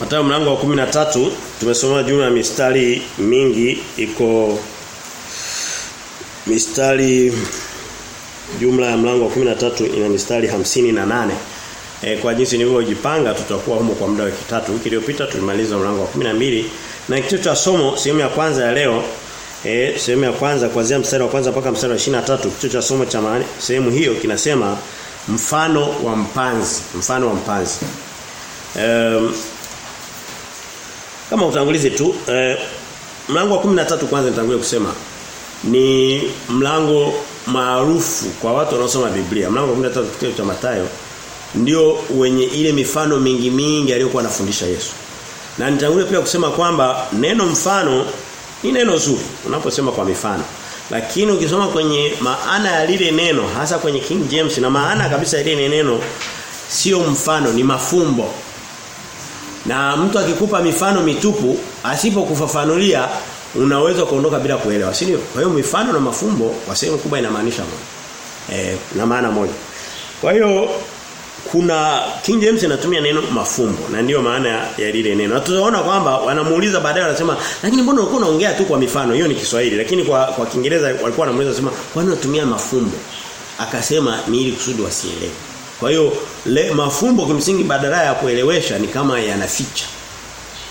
Mathayo mlango wa 13 tumesoma jumla ya mistari mingi iko mistari jumla ya mlango wa 13 ina mistari hamsini na nane E, kwa jinsi nilivyojipanga tutakuwa humo kwa muda wa wiki tatu. Wiki iliyopita tulimaliza mlango wa 12 na kitu cha somo sehemu ya kwanza ya leo eh sehemu ya kwanza kuanzia mstari wa kwanza mpaka mstari wa 23 kitu cha somo cha maana sehemu hiyo kinasema mfano wa mpanzi, mfano wa mpanzi. Um, kama utangulizi tu eh, mlango wa 13 kwanza nitangulia kusema ni mlango maarufu kwa watu wanaosoma Biblia. Mlango wa 13 kitabu cha Mathayo ndio wenye ile mifano mingi mingi aliyokuwa anafundisha Yesu. Na nitangulia pia kusema kwamba neno mfano ni neno zuri unaposema kwa mifano. Lakini ukisoma kwenye maana ya lile neno hasa kwenye King James na maana kabisa ya lile neno sio mfano ni mafumbo. Na mtu akikupa mifano mitupu asipokufafanulia unaweza kuondoka bila kuelewa, si ndio? Kwa hiyo mifano na mafumbo kwa sehemu kubwa inamaanisha moja. Eh, na maana moja. Kwa hiyo kuna King James inatumia neno mafumbo na ndiyo maana ya lile neno. Na tutaona kwamba wanamuuliza baadaye wanasema lakini mbona ulikuwa unaongea tu kwa mifano? Hiyo ni Kiswahili lakini kwa kwa Kiingereza walikuwa wanamuuliza sema kwa nini unatumia mafumbo? Akasema ni ili kusudi wasielewe. Kwa hiyo mafumbo kimsingi badala ya kuelewesha ni kama yanaficha.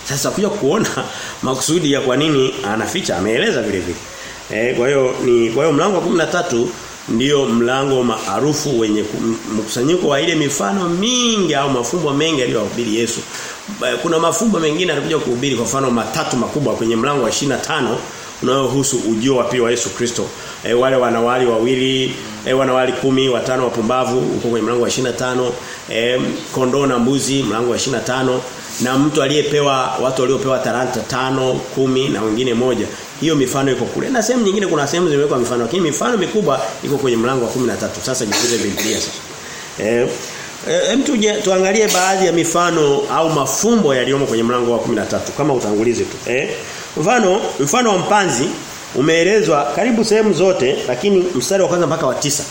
Sasa kuja kuona makusudi ya kwa nini anaficha ameeleza vile vile. Eh kwa hiyo ni kwa hiyo mlango wa 13 ndiyo mlango maarufu wenye mkusanyiko wa ile mifano mingi au mafumbo mengi aliyohubiri Yesu. Kuna mafumbo mengine alikuja kuhubiri kwa mfano matatu makubwa kwenye mlango wa 25 unaohusu ujio wa pili wa Yesu Kristo. E, wale wanawali wawili, e, wanawali kumi, watano wapumbavu huko kwenye mlango wa 25, e, kondoo na mbuzi mlango wa 25 na mtu aliyepewa watu waliopewa talanta tano, kumi na wengine moja. Hiyo mifano iko kule. Na sehemu nyingine kuna sehemu zimewekwa mifano lakini mifano mikubwa iko kwenye mlango wa 13. Sasa jifunze Biblia sasa. Eh Hem tuje tuangalie baadhi ya mifano au mafumbo yaliyomo kwenye mlango wa 13 kama utangulizi tu. Eh mfano mfano wa mpanzi umeelezwa karibu sehemu zote lakini mstari wa kwanza mpaka wa tisa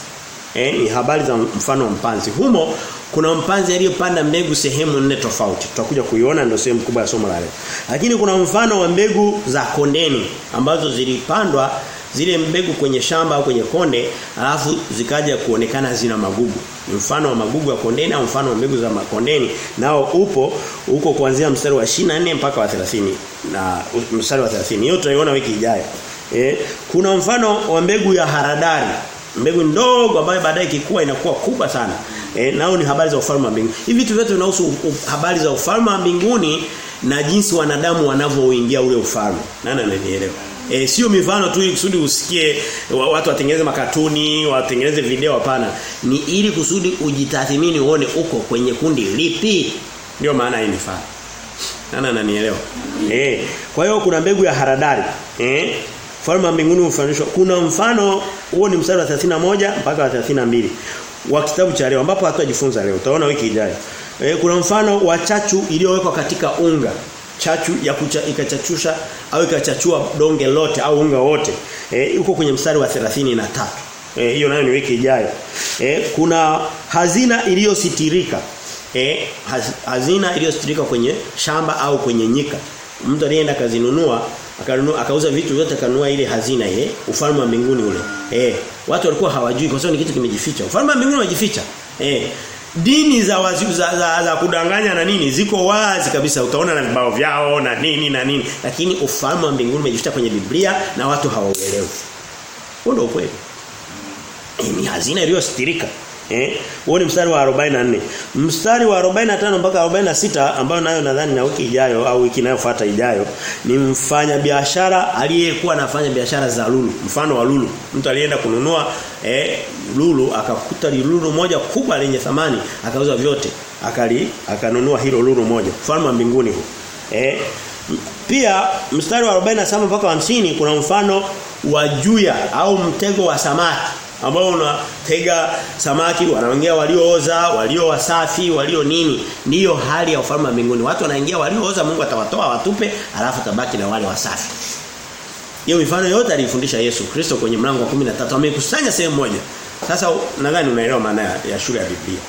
Eh ni habari za mfano wa mpanzi. Humo kuna mpanzi aliyopanda mbegu sehemu nne tofauti. Tutakuja kuiona ndio sehemu kubwa ya somo la leo. Lakini kuna mfano wa mbegu za kondeni ambazo zilipandwa zile mbegu kwenye shamba au kwenye konde alafu zikaja kuonekana zina magugu. Mfano wa magugu ya kondeni au mfano wa mbegu za makondeni nao upo huko kuanzia mstari wa 24 mpaka wa 30 na mstari wa 30. Hiyo tutaiona wiki ijayo. Eh, kuna mfano wa mbegu ya haradari mbegu ndogo ambayo baadaye ikikua inakuwa kubwa sana. E, nao ni habari za ufalme wa mbinguni. Hivi vitu vyote vinahusu habari za ufalme wa mbinguni na jinsi wanadamu wanavyoingia ule ufalme. Nani ananielewa? E, sio mifano tu kusudi usikie watu watengeneze makatuni, watengeneze video hapana. Ni ili kusudi ujitathmini uone uko kwenye kundi lipi. Ndio maana hii mifano. Nana ananielewa? Eh, kwa hiyo kuna mbegu ya haradari. Eh? Ufalme wa mbinguni ufananishwa. Kuna mfano huo ni mstari wa 31 mpaka wa 32 wa kitabu cha leo ambapo hatujifunza leo. Utaona wiki ijayo. E, kuna mfano wa chachu iliyowekwa katika unga. Chachu ya kucha, ikachachusha au ikachachua donge lote au unga wote. Eh uko kwenye mstari wa 33. Eh hiyo nayo ni wiki ijayo. Eh kuna hazina iliyositirika. Eh haz, hazina iliyositirika kwenye shamba au kwenye nyika. Mtu alienda kazinunua akanunua akauza vitu vyote akanunua ile hazina ile ufalme wa mbinguni ule eh watu walikuwa hawajui kwa sababu ni kitu kimejificha ufalme wa mbinguni umejificha eh dini za, wazi, za, za, za kudanganya na nini ziko wazi kabisa. Utaona na vibao vyao na nini na nini. Lakini ufalme wa mbinguni umejificha kwenye Biblia na watu hawauelewi. Huo ndio ukweli. Ni hazina iliyostirika Eh, huo ni mstari wa 44. Mstari wa 45 mpaka 46 ambayo nayo nadhani na wiki ijayo au wiki inayofuata ijayo ni mfanya biashara aliyekuwa anafanya biashara za lulu, mfano wa lulu. Mtu alienda kununua eh, lulu akakuta lulu moja kubwa lenye thamani, akauza vyote, akali akanunua hilo lulu moja. Mfalme wa mbinguni huu. Eh, pia mstari wa 47 mpaka 50 kuna mfano wa juya au mtego wa samaki ambao unatega samaki wanaingia waliooza, walio wasafi, walio nini. Ndiyo hali ya ufalme wa mbinguni. Watu wanaingia waliooza Mungu atawatoa watupe, alafu tabaki na wale wasafi. Hiyo mifano yote alifundisha Yesu Kristo kwenye mlango wa 13. Amekusanya sehemu moja. Sasa nadhani unaelewa maana ya, shule ya Biblia.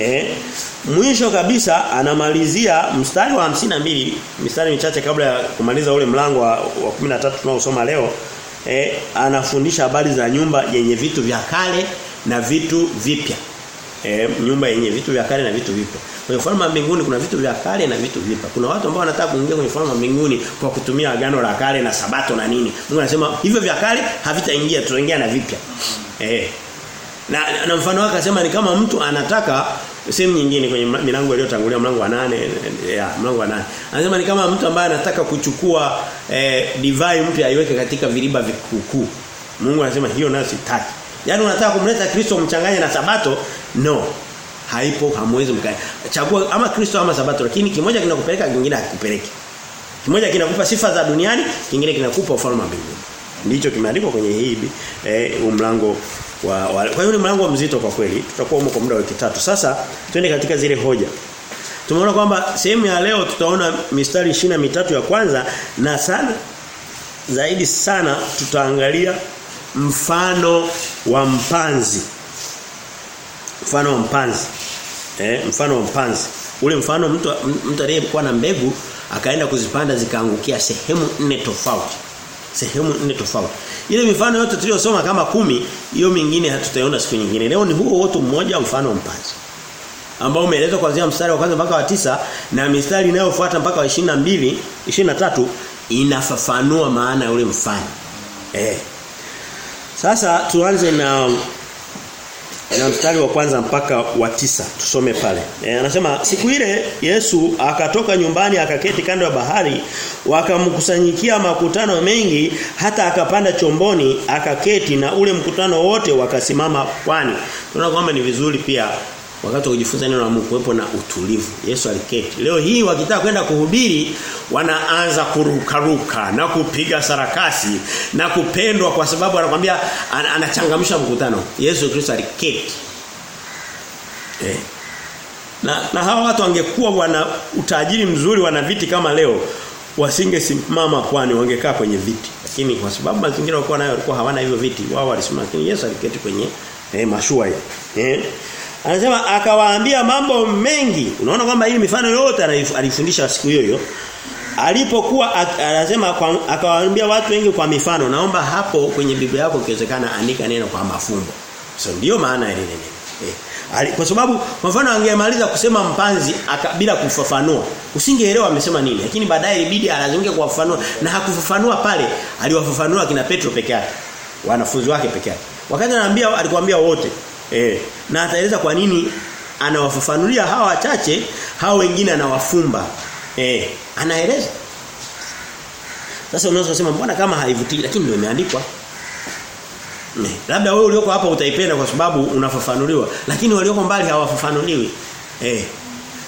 Eh? Mwisho kabisa anamalizia mstari wa mbili mstari michache kabla ya kumaliza ule mlango wa, wa 13 tunaosoma leo eh, anafundisha habari za nyumba yenye vitu vya kale na vitu vipya. Eh, nyumba yenye vitu vya kale na vitu vipya. Kwenye ufalme wa mbinguni kuna vitu vya kale na vitu vipya. Kuna watu ambao wanataka kuingia kwenye ufalme wa mbinguni kwa kutumia agano la kale na sabato na nini. Mungu anasema hivyo vya kale havitaingia, tutaingia na vipya. Eh. Na, na mfano wake akasema ni kama mtu anataka sehemu nyingine kwenye milango iliyotangulia mlango wa nane ya mlango wa nane anasema ni kama mtu ambaye anataka kuchukua eh, divai mpya aiweke katika viriba vikukuu Mungu anasema hiyo nayo sitaki Yaani unataka kumleta Kristo mchanganye na sabato? No. Haipo hamwezi mkae Chagua ama Kristo ama sabato lakini kimoja kinakupeleka kingine hakikupeleki. Kimoja kinakupa sifa za duniani, kingine kinakupa ufalme wa mbinguni. Ndicho kimeandikwa kwenye hii eh mlango wa, wa kwa hiyo ni mlango mzito kwa kweli. Tutakuwa huko kwa muda wa wiki tatu. Sasa twende katika zile hoja. Tumeona kwamba sehemu ya leo tutaona mistari ishina mitatu ya kwanza na sana zaidi sana tutaangalia mfano wa mpanzi mfano wa mpanzi eh mfano wa mpanzi ule mfano mtu mtu aliyekuwa na mbegu akaenda kuzipanda zikaangukia sehemu nne tofauti sehemu nne tofauti ile mifano yote tuliyosoma kama kumi hiyo mingine hatutaiona siku nyingine. Leo ni huo wote mmoja mfano mpazi mpanzi ambao umeelezwa kuanzia mstari wa kwanza mpaka wa tisa na mistari inayofuata mpaka wa 22 23 inafafanua maana ya ule mfano. Eh. Sasa tuanze na na mstari wa kwanza mpaka wa tisa tusome pale. E, anasema siku ile Yesu akatoka nyumbani akaketi kando ya bahari wakamkusanyikia makutano mengi hata akapanda chomboni akaketi na ule mkutano wote wakasimama pwani. Tunaona kwamba ni vizuri pia wakati wa kujifunza neno la Mungu kuwepo na utulivu. Yesu aliketi. Leo hii wakitaka kwenda kuhubiri wanaanza kurukaruka na kupiga sarakasi na kupendwa kwa sababu anakuambia an, anachangamsha mkutano. Yesu Kristo aliketi. Eh. Na, na hawa watu wangekuwa wana utajiri mzuri wana viti kama leo wasingesimama pwani wangekaa kwenye viti. Lakini kwa sababu mazingira walikuwa nayo walikuwa hawana hivyo viti wao walisimama lakini Yesu aliketi kwenye eh, mashua hiyo. Eh. Anasema akawaambia mambo mengi. Unaona kwamba hii mifano yote alifundisha siku hiyo hiyo. Alipokuwa anasema akawaambia watu wengi kwa mifano. Naomba hapo kwenye Biblia yako ikiwezekana andika neno kwa mafumbo. So ndio maana ile neno. Eh. Kwa sababu kwa mfano angemaliza kusema mpanzi aka, bila kufafanua. Usingeelewa amesema nini. Lakini baadaye ilibidi alazimike kufafanua na hakufafanua pale. Aliwafafanua kina Petro peke yake. Wanafunzi wake peke yake. Wakati anaambia alikwambia wote. Eh, na ataeleza kwa nini anawafafanulia hawa wachache, hao wengine anawafumba. Eh, anaeleza. Sasa unaweza kusema mbona kama haivutii lakini ndio imeandikwa. Ne. labda wewe ulioko hapa utaipenda kwa sababu unafafanuliwa, lakini walioko mbali hawafafanuliwi. Eh.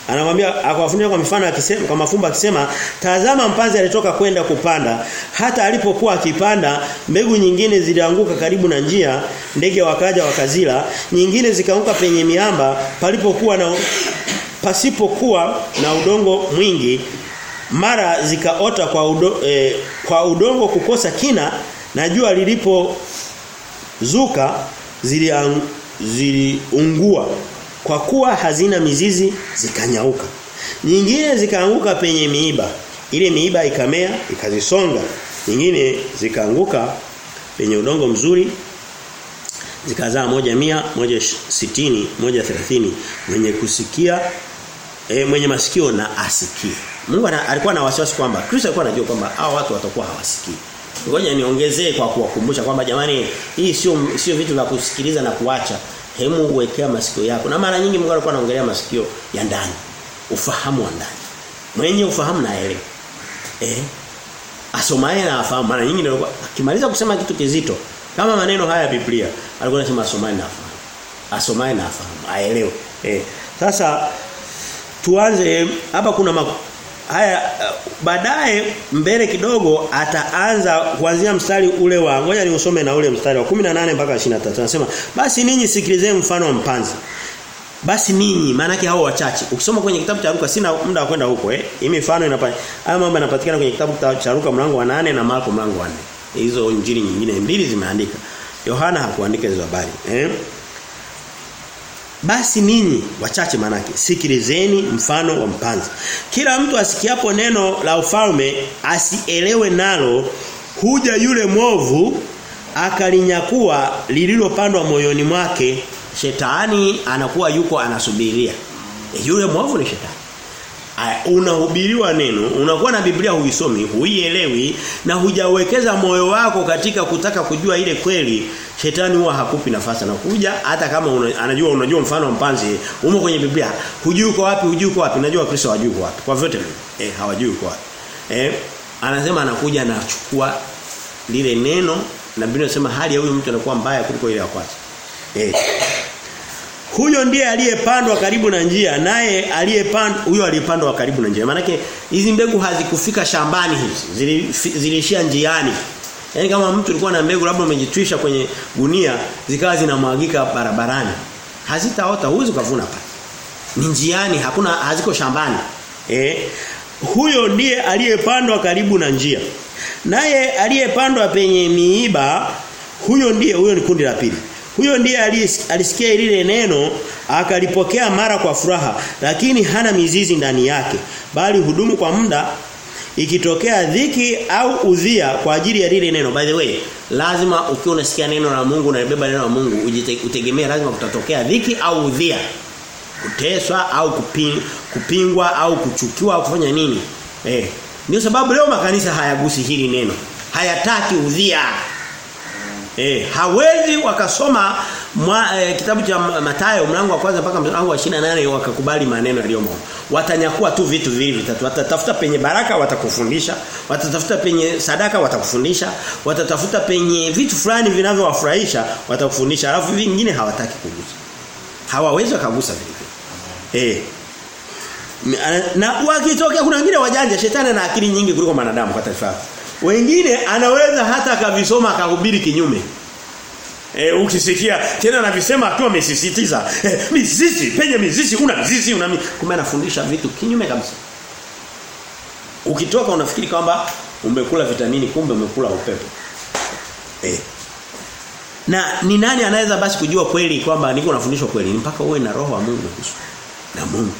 Anamwambia akawafunia kwa mifano akisema kwa mafumbo akisema tazama mpanzi alitoka kwenda kupanda. Hata alipokuwa akipanda mbegu nyingine zilianguka karibu na njia ndege wakaja wakazila. Nyingine zikaanguka penye miamba palipokuwa na pasipokuwa na udongo mwingi. Mara zikaota kwa udo, eh, kwa udongo kukosa kina na jua lilipozuka ziliungua. zili kwa kuwa hazina mizizi zikanyauka. Nyingine zikaanguka penye miiba. Ile miiba ikamea ikazisonga. Nyingine zikaanguka penye udongo mzuri zikazaa moja mia, moja sitini, moja thelathini. Mwenye kusikia e, mwenye masikio na asikie. Mungu alikuwa na wasiwasi kwamba Kristo alikuwa anajua kwamba hao watu watakuwa hawasikii. Ngoja niongezee kwa kuwakumbusha kwamba jamani hii sio sio vitu vya kusikiliza na kuacha hemu uwekea masikio yako. Na mara nyingi Mungu alikuwa anaongelea masikio ya ndani. Ufahamu wa ndani. Mwenye ufahamu na elewa. Eh? Asomaye na afahamu. Mara nyingi ndio akimaliza kusema kitu kizito kama maneno haya ya Biblia, alikuwa anasema asomaye na afahamu. Asomaye na afahamu, aelewe. Eh. Sasa tuanze hapa kuna haya baadaye mbele kidogo ataanza kuanzia mstari ule wa ngoja niusome na ule mstari wa 18 mpaka 23 anasema basi ninyi sikilizeni mfano wa mpanzi. Basi ninyi maana yake hao wachache. Ukisoma kwenye kitabu cha Luka sina muda wa kwenda huko eh. Hii mifano inapata haya mambo yanapatikana kwenye kitabu cha Luka mlango wa 8 na Marko mlango wa 4 hizo injili nyingine mbili zimeandika. Yohana hakuandika hizo habari eh basi ninyi wachache manake sikilizeni mfano wa mpanzi. Kila mtu asikiapo neno la ufalme asielewe nalo huja yule mwovu akalinyakua lililopandwa moyoni mwake. Shetani anakuwa yuko anasubiria. E, yule mwovu ni shetani unahubiriwa neno, unakuwa na Biblia huisomi, huielewi na hujawekeza moyo wako katika kutaka kujua ile kweli, shetani huwa hakupi nafasi na kuja hata kama una, anajua unajua mfano mpanzi umo kwenye Biblia, hujui uko wapi, hujui uko wapi, najua Kristo hajui uko wapi. Kwa vyote eh hawajui uko wapi. Eh anasema anakuja anachukua lile neno na Biblia inasema hali ya huyu mtu anakuwa mbaya kuliko ile ya kwanza. Eh huyo ndiye aliyepandwa karibu na njia naye aliyepandwa huyo aliyepandwa karibu na njia. Maana hizi mbegu hazikufika shambani hizi. Ziliishia njiani. Yaani kama mtu alikuwa na mbegu labda umejitwisha kwenye gunia zikawa zinamwagika barabarani. Hazitaota huwezi kuvuna pale. Ni njiani hakuna haziko shambani. Eh huyo ndiye aliyepandwa karibu na njia. Naye aliyepandwa penye miiba huyo ndiye huyo ni kundi la pili. Huyo ndiye alisikia lile neno akalipokea mara kwa furaha lakini hana mizizi ndani yake bali hudumu kwa muda. Ikitokea dhiki au udhia kwa ajili ya lile neno. By the way lazima ukiwa unasikia neno la Mungu unabeba neno la Mungu utegemee lazima kutatokea dhiki au udhia. Kuteswa au kuping, kupingwa au kuchukiwa au kufanya nini. Eh ndio sababu leo makanisa hayagusi hili neno. Hayataki udhia Eh, hawezi wakasoma mwa, eh, kitabu cha Mathayo mlango wa kwanza mpaka mlango wa 28 wakakubali maneno yaliyomo. Watanyakua tu vitu viwili vitatu. Watatafuta penye baraka watakufundisha, watatafuta penye sadaka watakufundisha, watatafuta penye vitu fulani vinavyowafurahisha watakufundisha, alafu vingine hawataki kugusa. Hawawezi wakagusa vile. Eh. Na wakitokea kuna wengine wajanja, shetani na akili nyingi kuliko wanadamu kwa taifa. Wengine anaweza hata akavisoma akahubiri kinyume. E, ukisikia tena anavisema akiwa amesisitiza e, mizizi penye mizizi una mizizi una kumbe anafundisha vitu kinyume kabisa. Ukitoka unafikiri kwamba umekula vitamini kumbe umekula upepo. E. Na ni nani anaweza basi kujua kweli kwamba niko nafundishwa kweli ni mpaka uwe na roho wa Mungu na Mungu.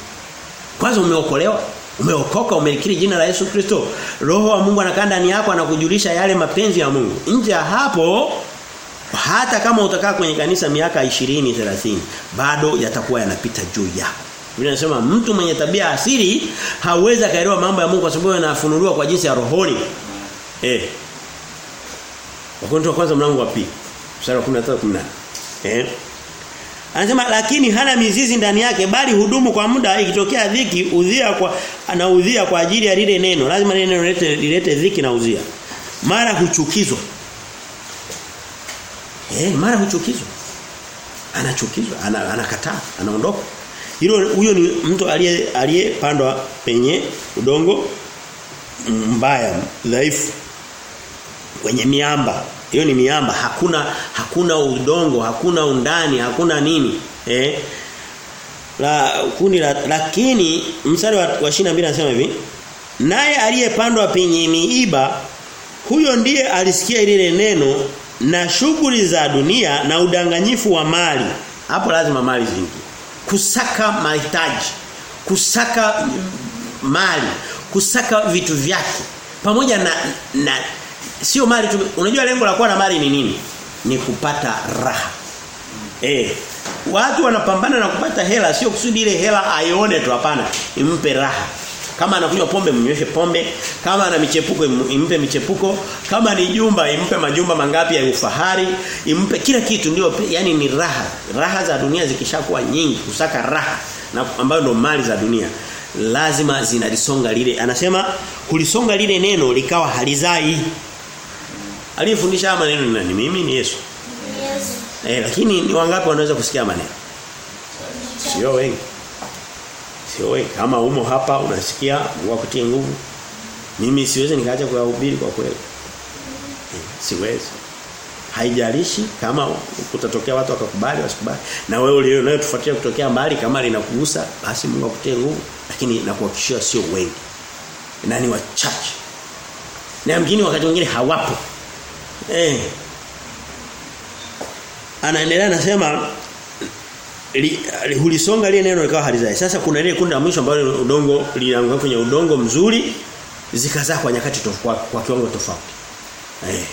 Kwanza umeokolewa Umeokoka umekiri jina la Yesu Kristo. Roho wa Mungu anakaa ndani yako anakujulisha yale mapenzi ya Mungu. Nje ya hapo hata kama utakaa kwenye kanisa miaka 20 30 bado yatakuwa yanapita juu yako. Biblia inasema mtu mwenye tabia asili hawezi kaelewa mambo ya Mungu kwa sababu yanafunuliwa kwa jinsi ya rohoni. Eh. Wakorintho wa kwanza mlango wa pili. Mstari wa 13 18. Eh. Anasema lakini hana mizizi ndani yake bali hudumu kwa muda ikitokea dhiki udhia kwa anaudhia kwa ajili ya lile neno. Lazima lile neno lilete lilete dhiki na udhia. Mara huchukizwa. Eh, mara huchukizwa. Anachukizwa, ana, anakataa, anaondoka. Hilo huyo ni mtu aliye aliyepandwa penye udongo mbaya, dhaifu. Kwenye miamba hiyo ni miamba. Hakuna hakuna udongo hakuna undani hakuna nini eh? La kundi la lakini mstari wa, wa 22 anasema hivi naye aliyepandwa penye miiba huyo ndiye alisikia lile neno na shughuli za dunia na udanganyifu wa mali. Hapo lazima mali zingi kusaka mahitaji kusaka mali kusaka vitu vyake pamoja na na sio mali tu. Unajua lengo la kuwa na mali ni nini? Ni kupata raha. Eh watu wanapambana na kupata hela sio kusudi ile hela aione tu hapana. Impe raha. Kama anakunywa pombe mnyweshe pombe. Kama ana michepuko impe michepuko. Kama ni jumba impe majumba mangapi ya ufahari. Impe kila kitu ndio yani ni raha. Raha za dunia zikishakuwa nyingi kusaka raha na ambayo ndo mali za dunia lazima zinalisonga lile. Anasema kulisonga lile neno likawa halizai Aliyefundisha haya maneno ni nani? Mimi ni Yesu. Yesu. Eh lakini ni wangapi wanaweza kusikia maneno? Sio wengi. Sio wengi. Kama umo hapa unasikia Mungu akutie nguvu. Mimi siwezi nikaacha kuyahubiri kwa kweli. Eh, siwezi. Haijalishi kama kutatokea watu wakakubali wasikubali. Na wewe ulio nayo tufuatia kutokea mbali kama linakugusa basi Mungu akutie nguvu. Lakini nakuhakikishia sio wengi. Na ni wachache. Na mgini wakati mwingine hawapo. Eh. Anaendelea anasema li, li, hulisonga lile neno likawa halizai. Sasa kuna ile kundi la mwisho ambalo udongo linaanguka kwenye udongo mzuri zikazaa kwa nyakati tofauti kwa kiwango tofauti. Eh.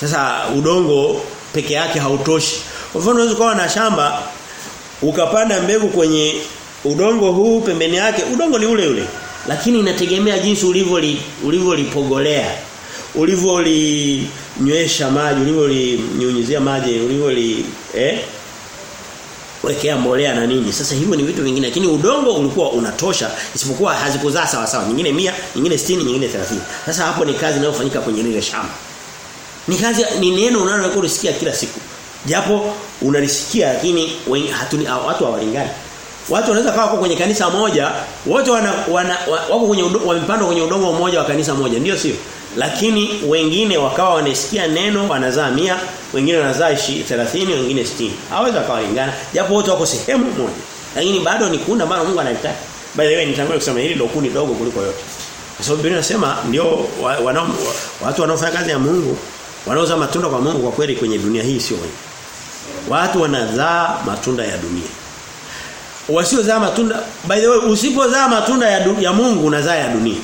Sasa udongo peke yake hautoshi. Kwa mfano unaweza kuwa na shamba ukapanda mbegu kwenye udongo huu pembeni yake udongo ni ule ule lakini inategemea jinsi ulivyo ulivyolipogolea ulivyolinywesha maji ulivyolinyunyizia maji ulivyoli eh wekea mbolea na nini. Sasa hivyo ni vitu vingine lakini udongo ulikuwa unatosha isipokuwa hazikuzaa sawa sawa. Nyingine 100, nyingine 60 nyingine 30 sasa hapo ni kazi inayofanyika kwenye lile shamba. Ni kazi ni neno unalokuwa unasikia kila siku. Japo unalisikia lakini watu hawalingani Watu wanaweza kawa wako kwenye kanisa moja, wote wana, wana wako kwenye wamepandwa kwenye udongo mmoja wa kanisa moja, ndio sio? Lakini wengine wakawa wanasikia neno wanazaa mia wengine wanazaa 30, wengine 60. Hawezi kawalingana. japo wote wako sehemu moja. Lakini bado ni kundi ambalo Mungu analitaka. By the way nitangulia kusema hili ndio kundi dogo kuliko yote. Kwa sababu Biblia inasema ndio wana, watu wanaofanya kazi ya Mungu wanaoza matunda kwa Mungu kwa kweli kwenye dunia hii sio wengi. Watu wanazaa matunda ya dunia wasiozaa matunda by the way usipozaa matunda ya, du, ya Mungu unazaa ya dunia.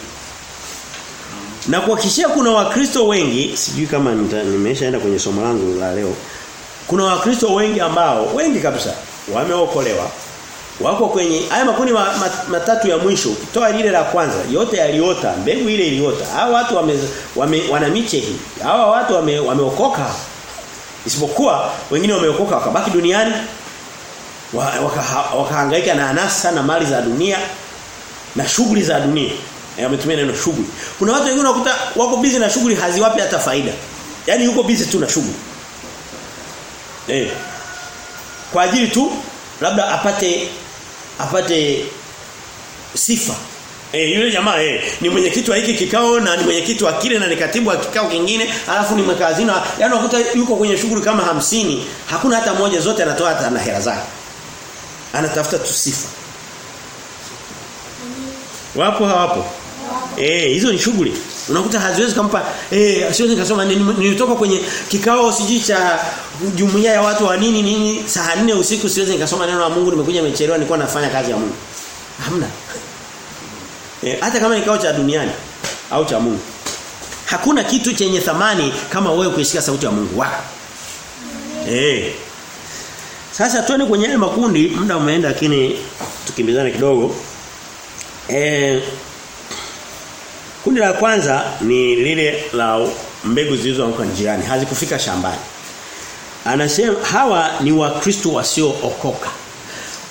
Na kuhakikishia kuna wakristo wengi sijui kama nimeshaenda kwenye somo langu la leo kuna wakristo wengi ambao wengi kabisa wameokolewa wako kwenye haya makundi ma, ma, matatu ya mwisho ukitoa lile la kwanza yote yaliota mbegu ile iliota hao watu wame, wame wana miche hii hawa watu wame, wameokoka. Isipokuwa wengine wameokoka wakabaki duniani wakahangaika waka na anasa na mali za dunia na shughuli za dunia. Yametumia ametumia neno shughuli. Kuna watu wengine unakuta wako busy na shughuli haziwapi hata faida. Yaani yuko busy tu na shughuli. Eh. Kwa ajili tu labda apate apate sifa. Eh yule jamaa eh ni mwenyekiti wa hiki kikao na ni mwenyekiti wa kile na ni katibu wa kikao kingine alafu ni mweka hazina yaani unakuta yuko kwenye shughuli kama hamsini hakuna hata moja zote anatoa hata na hela zake anatafuta tu sifa. Wapo hawapo? Eh, hizo ni shughuli. Unakuta haziwezi kumpa eh siwezi nikasoma nilitoka kwenye kikao siji cha jumuiya ya watu wa nini nini saa 4 usiku siwezi nikasoma neno la Mungu nimekuja nimechelewa nilikuwa nafanya kazi ya Mungu. Hamna. Eh, hata kama kikao cha duniani au cha Mungu. Hakuna kitu chenye thamani kama wewe kuisikia sauti ya Mungu wako. Eh. Sasa twende kwenye yale makundi muda umeenda lakini tukimbizane kidogo. Eh Kundi la kwanza ni lile la mbegu zilizoanguka njiani, hazikufika shambani. Anasema hawa ni wakristo wasiookoka.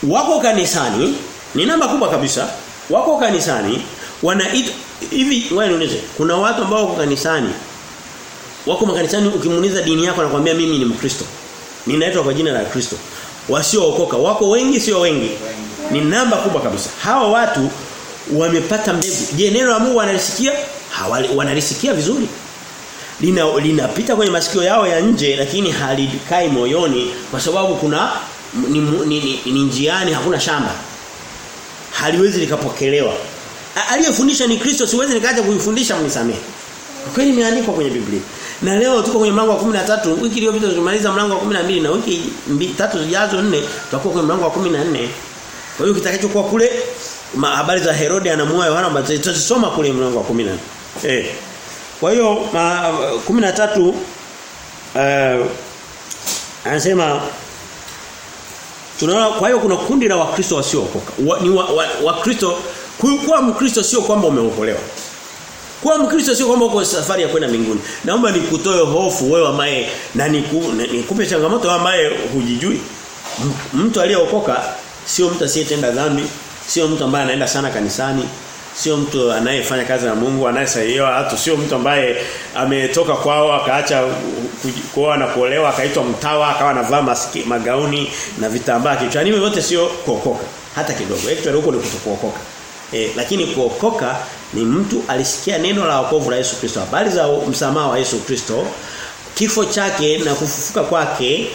Wako kanisani, ni namba kubwa kabisa. Wako kanisani, wanaitwa hivi wewe kuna watu ambao wako kanisani wako makanisani ukimuuliza dini yako anakuambia mimi ni Mkristo. Ninaitwa kwa jina la Kristo. Wasiookoka wako wengi sio wengi. Ni namba kubwa kabisa. Hawa watu wamepata mbegu. Je, neno la Mungu wanalisikia? Wanalisikia vizuri. Lina linapita kwenye masikio yao ya nje lakini halikai moyoni kwa sababu kuna ni, ni, ni, ni njiani hakuna shamba. Haliwezi likapokelewa. Aliyefundisha ni Kristo siwezi nikaacha kuifundisha mnisamehe. Kweli imeandikwa kwenye Biblia. Na leo tuko kwenye mlango wa 13, wiki iliyopita tulimaliza mlango wa 12 na wiki mbili tatu zijazo nne tutakuwa kwenye mlango wa 14. Kwa hiyo kitakachokuwa kule habari za Herode anamua Yohana Mbatizaji tutasoma kule mlango wa 14. Eh. Kwa hiyo 13 eh anasema tunaona kwa hiyo kuna kundi la wakristo wasiookoka. Wa, ni wakristo wa, wa kuwa mkristo sio kwamba umeokolewa. Kuwa mkristo sio kwamba uko safari ya kwenda mbinguni. Naomba nikutoe hofu wewe ambaye na nikupe changamoto ambaye hujijui. Mtu aliyeokoka sio mtu asiyetenda dhambi, sio mtu ambaye anaenda sana kanisani, sio mtu anayefanya kazi na Mungu, anayesaidiwa watu, sio mtu ambaye ametoka kwao akaacha kuoa na kuolewa akaitwa mtawa akawa anavaa magauni na vitambaa kichwani. Wote sio kuokoka hata kidogo. Actually huko ni kutokuokoka. E, lakini kuokoka ni mtu alisikia neno la wokovu la Yesu Kristo. Habari za msamaha wa Yesu Kristo, kifo chake na kufufuka kwake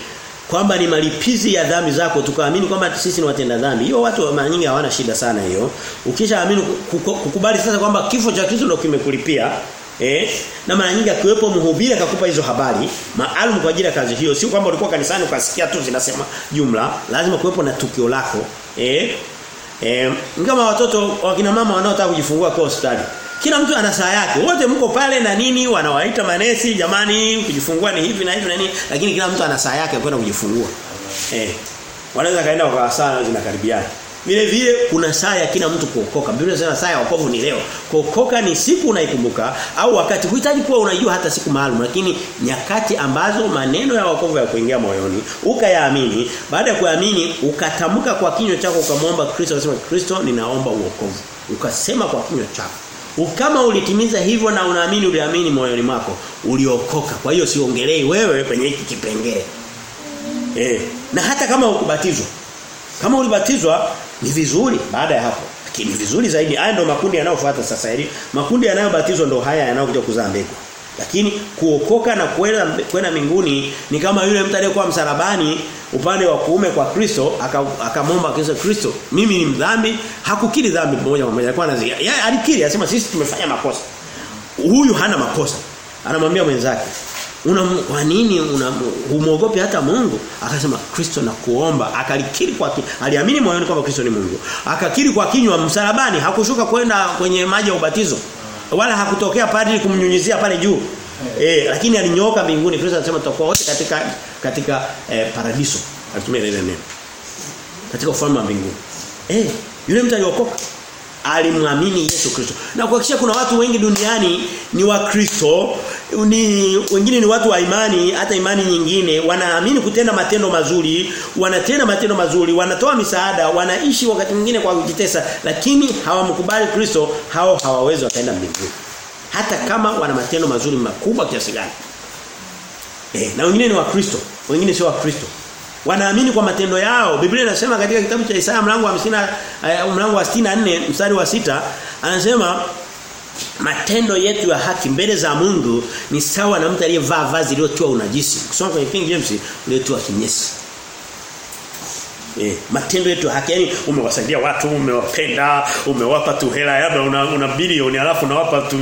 kwamba ni malipizi ya dhambi zako tukaamini kwamba sisi ni watenda dhambi. Hiyo watu mara nyingi hawana shida sana hiyo. Ukishaamini kukubali sasa kwamba kifo cha Kristo ndio kimekulipia, Eh? Na mara nyingi akiwepo mhubiri akakupa hizo habari maalum kwa ajili ya kazi hiyo. Sio kwamba ulikuwa kanisani ukasikia tu zinasema jumla, lazima kuwepo na tukio lako. Eh? Eh, kama watoto wakina mama wanaotaka kujifungua kwa hospitali. Kila mtu ana saa yake. Wote mko pale na nini wanawaita manesi, jamani kujifungua ni hivi na hivi na nini, lakini kila mtu ana saa yake kwenda kujifungua. Eh. Wanaweza kaenda kwa saa zinakaribiana. Vile vile kuna saa ya kila mtu kuokoka. Biblia inasema saa ya wokovu ni leo. Kuokoka ni siku unaikumbuka au wakati huhitaji kuwa unajua hata siku maalum lakini nyakati ambazo maneno ya wokovu ya kuingia moyoni ukayaamini, baada ya kuamini ukatamka kwa kinywa chako ukamwomba Kristo unasema Kristo ninaomba uokovu. Ukasema kwa kinywa chako. Kama ulitimiza hivyo na unaamini uliamini moyoni mwako, uliokoka. Kwa hiyo siongelei wewe kwenye hiki kipengele. Eh, na hata kama ukubatizwa. Kama ulibatizwa ni vizuri baada ya hapo. Lakini vizuri zaidi haya ndio makundi yanayofuata sasa hivi. Makundi yanayobatizwa ndio haya yanayokuja kuzaa mbegu. Lakini kuokoka na kwenda kwenda mbinguni ni kama yule mtu aliyekuwa msalabani upande wa kuume kwa Kristo akamwomba Kristo Kristo mimi ni mdhambi hakukiri dhambi pamoja kwa moja alikuwa anazia yeye alikiri anasema sisi tumefanya makosa huyu hana makosa anamwambia mwenzake una kwa nini unamuogopi hata Mungu? Akasema Kristo na kuomba akalikiri kwa kinywa aliamini moyoni kwamba Kristo ni Mungu. Akakiri kwa kinywa msalabani hakushuka kwenda kwenye maji ya ubatizo. Wala hakutokea padri kumnyunyizia pale juu. Eh. Lakini alinyoka mbinguni. Kristo anasema tutakuwa wote katika katika eh, paradiso. Alitumia ile neno. Katika ufalme wa mbinguni. Eh yule mtu aliokoka alimwamini Yesu Kristo. Na kuhakikisha kuna watu wengi duniani ni Wakristo, ni wengine ni watu wa imani, hata imani nyingine, wanaamini kutenda matendo mazuri, wanatenda matendo mazuri, wanatoa misaada, wanaishi wakati mwingine kwa kujitesa, lakini hawamkubali Kristo, hao hawawezi wakaenda mbinguni. Hata kama wana matendo mazuri makubwa kiasi gani. Eh, na wengine ni Wakristo, wengine sio wa Kristo wanaamini kwa matendo yao. Biblia inasema katika kitabu cha Isaya mlango wa 50 uh, mlango wa 64 mstari wa sita anasema matendo yetu ya haki mbele za Mungu ni sawa na mtu aliyevaa vazi lililotiwa unajisi. Kusoma kwenye King James lililotiwa kinyesi. Eh, matendo yetu haki yani umewasaidia watu umewapenda umewapa tu hela labda una, una bilioni alafu unawapa tu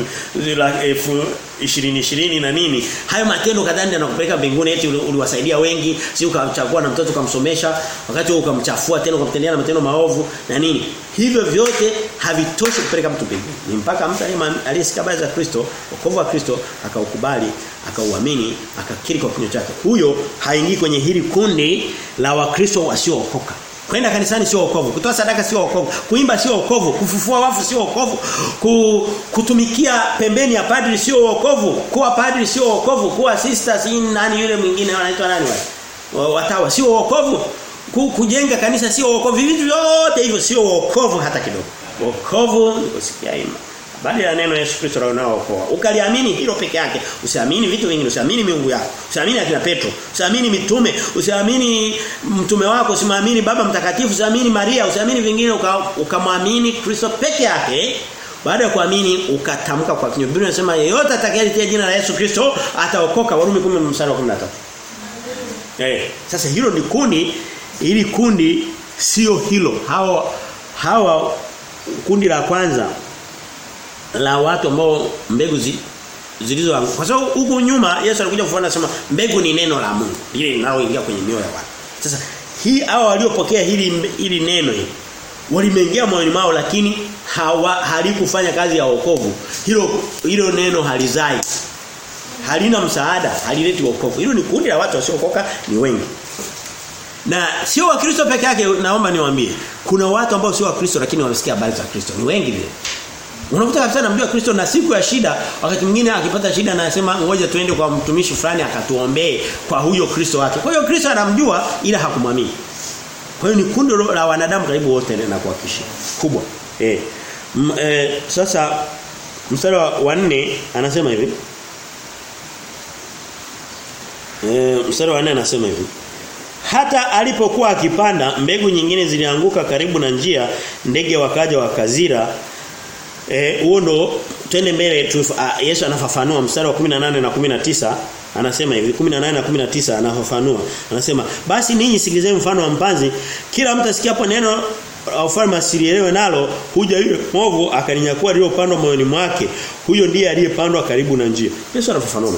elfu ishirini ishirini na nini. Hayo matendo kadhani yanakupeleka mbinguni eti uliwasaidia wengi. Si ukamchagua na mtoto ukamsomesha wakati huo ukamchafua tena ukamtendea na matendo maovu na nini. Hivyo vyote havitoshi kupeleka mtu mbinguni. Ni mpaka mtu aliyesikia habari za Kristo wokovu wa Kristo akaukubali akauamini akakiri kwa kinywa chake. Huyo haingii kwenye hili kundi la wakristo wasiookoka Kwenda kanisani sio wokovu, kutoa sadaka sio wokovu, kuimba sio wokovu, kufufua wafu sio wokovu, kutumikia pembeni ya padri sio wokovu, kuwa padri sio wokovu, kuwa sister si nani yule mwingine anaitwa nani wale? Watawa. Sio wokovu, kujenga kanisa sio wokovu, vitu vyote hivyo sio wokovu hata kidogo. Wokovu ni kusikia imani. Bali ya neno Yesu Kristo anaookoa. Ukaliamini hilo peke yake. Usiamini vitu vingine, usiamini miungu yako. Usiamini akina Petro, usiamini mitume, usiamini mtume wako, usiamini Baba Mtakatifu, usiamini Maria, usiamini vingine ukamwamini uka Kristo peke yake. Baada ya kuamini ukatamka kwa kinywa. Biblia inasema yeyote atakayelitia jina la Yesu Kristo ataokoka. Warumi 10 mstari wa 13. Eh, sasa hilo ni kundi ili kundi sio hilo. Hawa hawa kundi la kwanza la watu ambao mbegu zi, zilizo kwa sababu huku nyuma Yesu alikuja kufanya anasema mbegu ni neno la Mungu. Ile linaloingia kwenye mioyo ya watu. Sasa hii hao waliopokea hili hili neno hili walimeingia moyoni mwao lakini hawa halikufanya kazi ya wokovu. Hilo hilo neno halizai. Halina msaada halileti wokovu. Hilo ni kundi la watu wasiokoka ni wengi. Na sio wakristo peke yake naomba niwaambie. Kuna watu ambao sio wakristo lakini wamesikia habari za Kristo. Ni wengi vile Unakuta kabisa anamjua Kristo na siku ya shida wakati mwingine akipata shida anasema ngoja tuende kwa mtumishi fulani akatuombee kwa huyo Kristo wake. Kwa hiyo Kristo anamjua ila hakumwamini. Kwa hiyo ni kundi la wanadamu karibu wote na kuhakikishia kubwa. Eh. M, eh sasa mstari wa 4 anasema hivi. Eh mstari wa 4 anasema hivi. Hata alipokuwa akipanda mbegu nyingine zilianguka karibu na njia ndege wakaja wakazira Eh huo ndo twende mbele tu, uh, Yesu anafafanua. Mstari wa 18 na 19 anasema hivi 18 na 19 anafafanua. Anasema basi ninyi sikilizeni mfano wa mpanzi. Kila mtu asikiapo neno ufalme asilielewe nalo huja yule mwovu akalinyakua pando moyoni mwake. Huyo ndiye aliyepandwa karibu na njia. Yesu anafafanua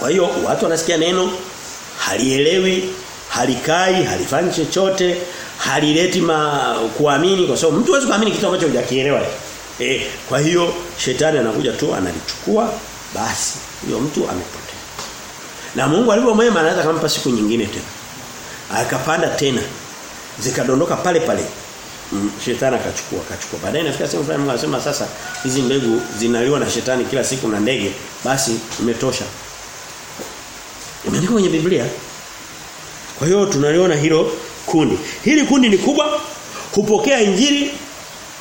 kwa hiyo watu wanasikia neno halielewi halikai halifanyi chochote halileti ma kuamini kwa sababu mtu hawezi kuamini kitu ambacho hujakielewa. Eh kwa hiyo shetani anakuja tu analichukua basi huyo mtu amepotea. Na Mungu alivyo mwema anaweza kumpa siku nyingine tena. Akapanda tena zikadondoka pale pale. Mm, shetani akachukua akachukua. Baadaye nafika sehemu fulani Mungu anasema sasa hizi mbegu zinaliwa na shetani kila siku na ndege basi imetosha. Imeandikwa kwenye Biblia. Kwa hiyo tunaliona hilo kundi. Hili kundi ni kubwa hupokea injili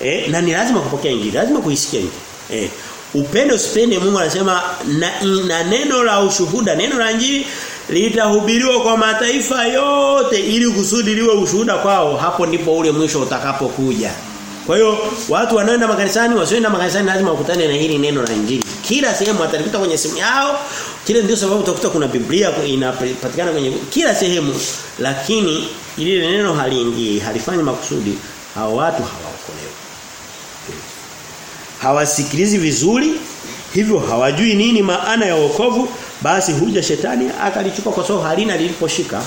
eh, na ni lazima kupokea injili lazima kuisikia injili eh, upende usipende Mungu anasema na, na neno la ushuhuda neno la injili litahubiriwa kwa mataifa yote ili kusudi liwe ushuhuda kwao hapo ndipo ule mwisho utakapokuja kwa hiyo watu wanaenda makanisani wasioenda makanisani lazima wakutane na hili neno la injili. Kila sehemu atalikuta kwenye simu yao kile ndio sababu utakuta kuna Biblia inapatikana kwenye kila sehemu. Lakini ile neno haliingii halifanyi makusudi. Hao watu hawaokolewi. Hawasikilizi vizuri hivyo hawajui nini maana ya wokovu basi huja shetani akalichukua kwa sababu halina liliposhika.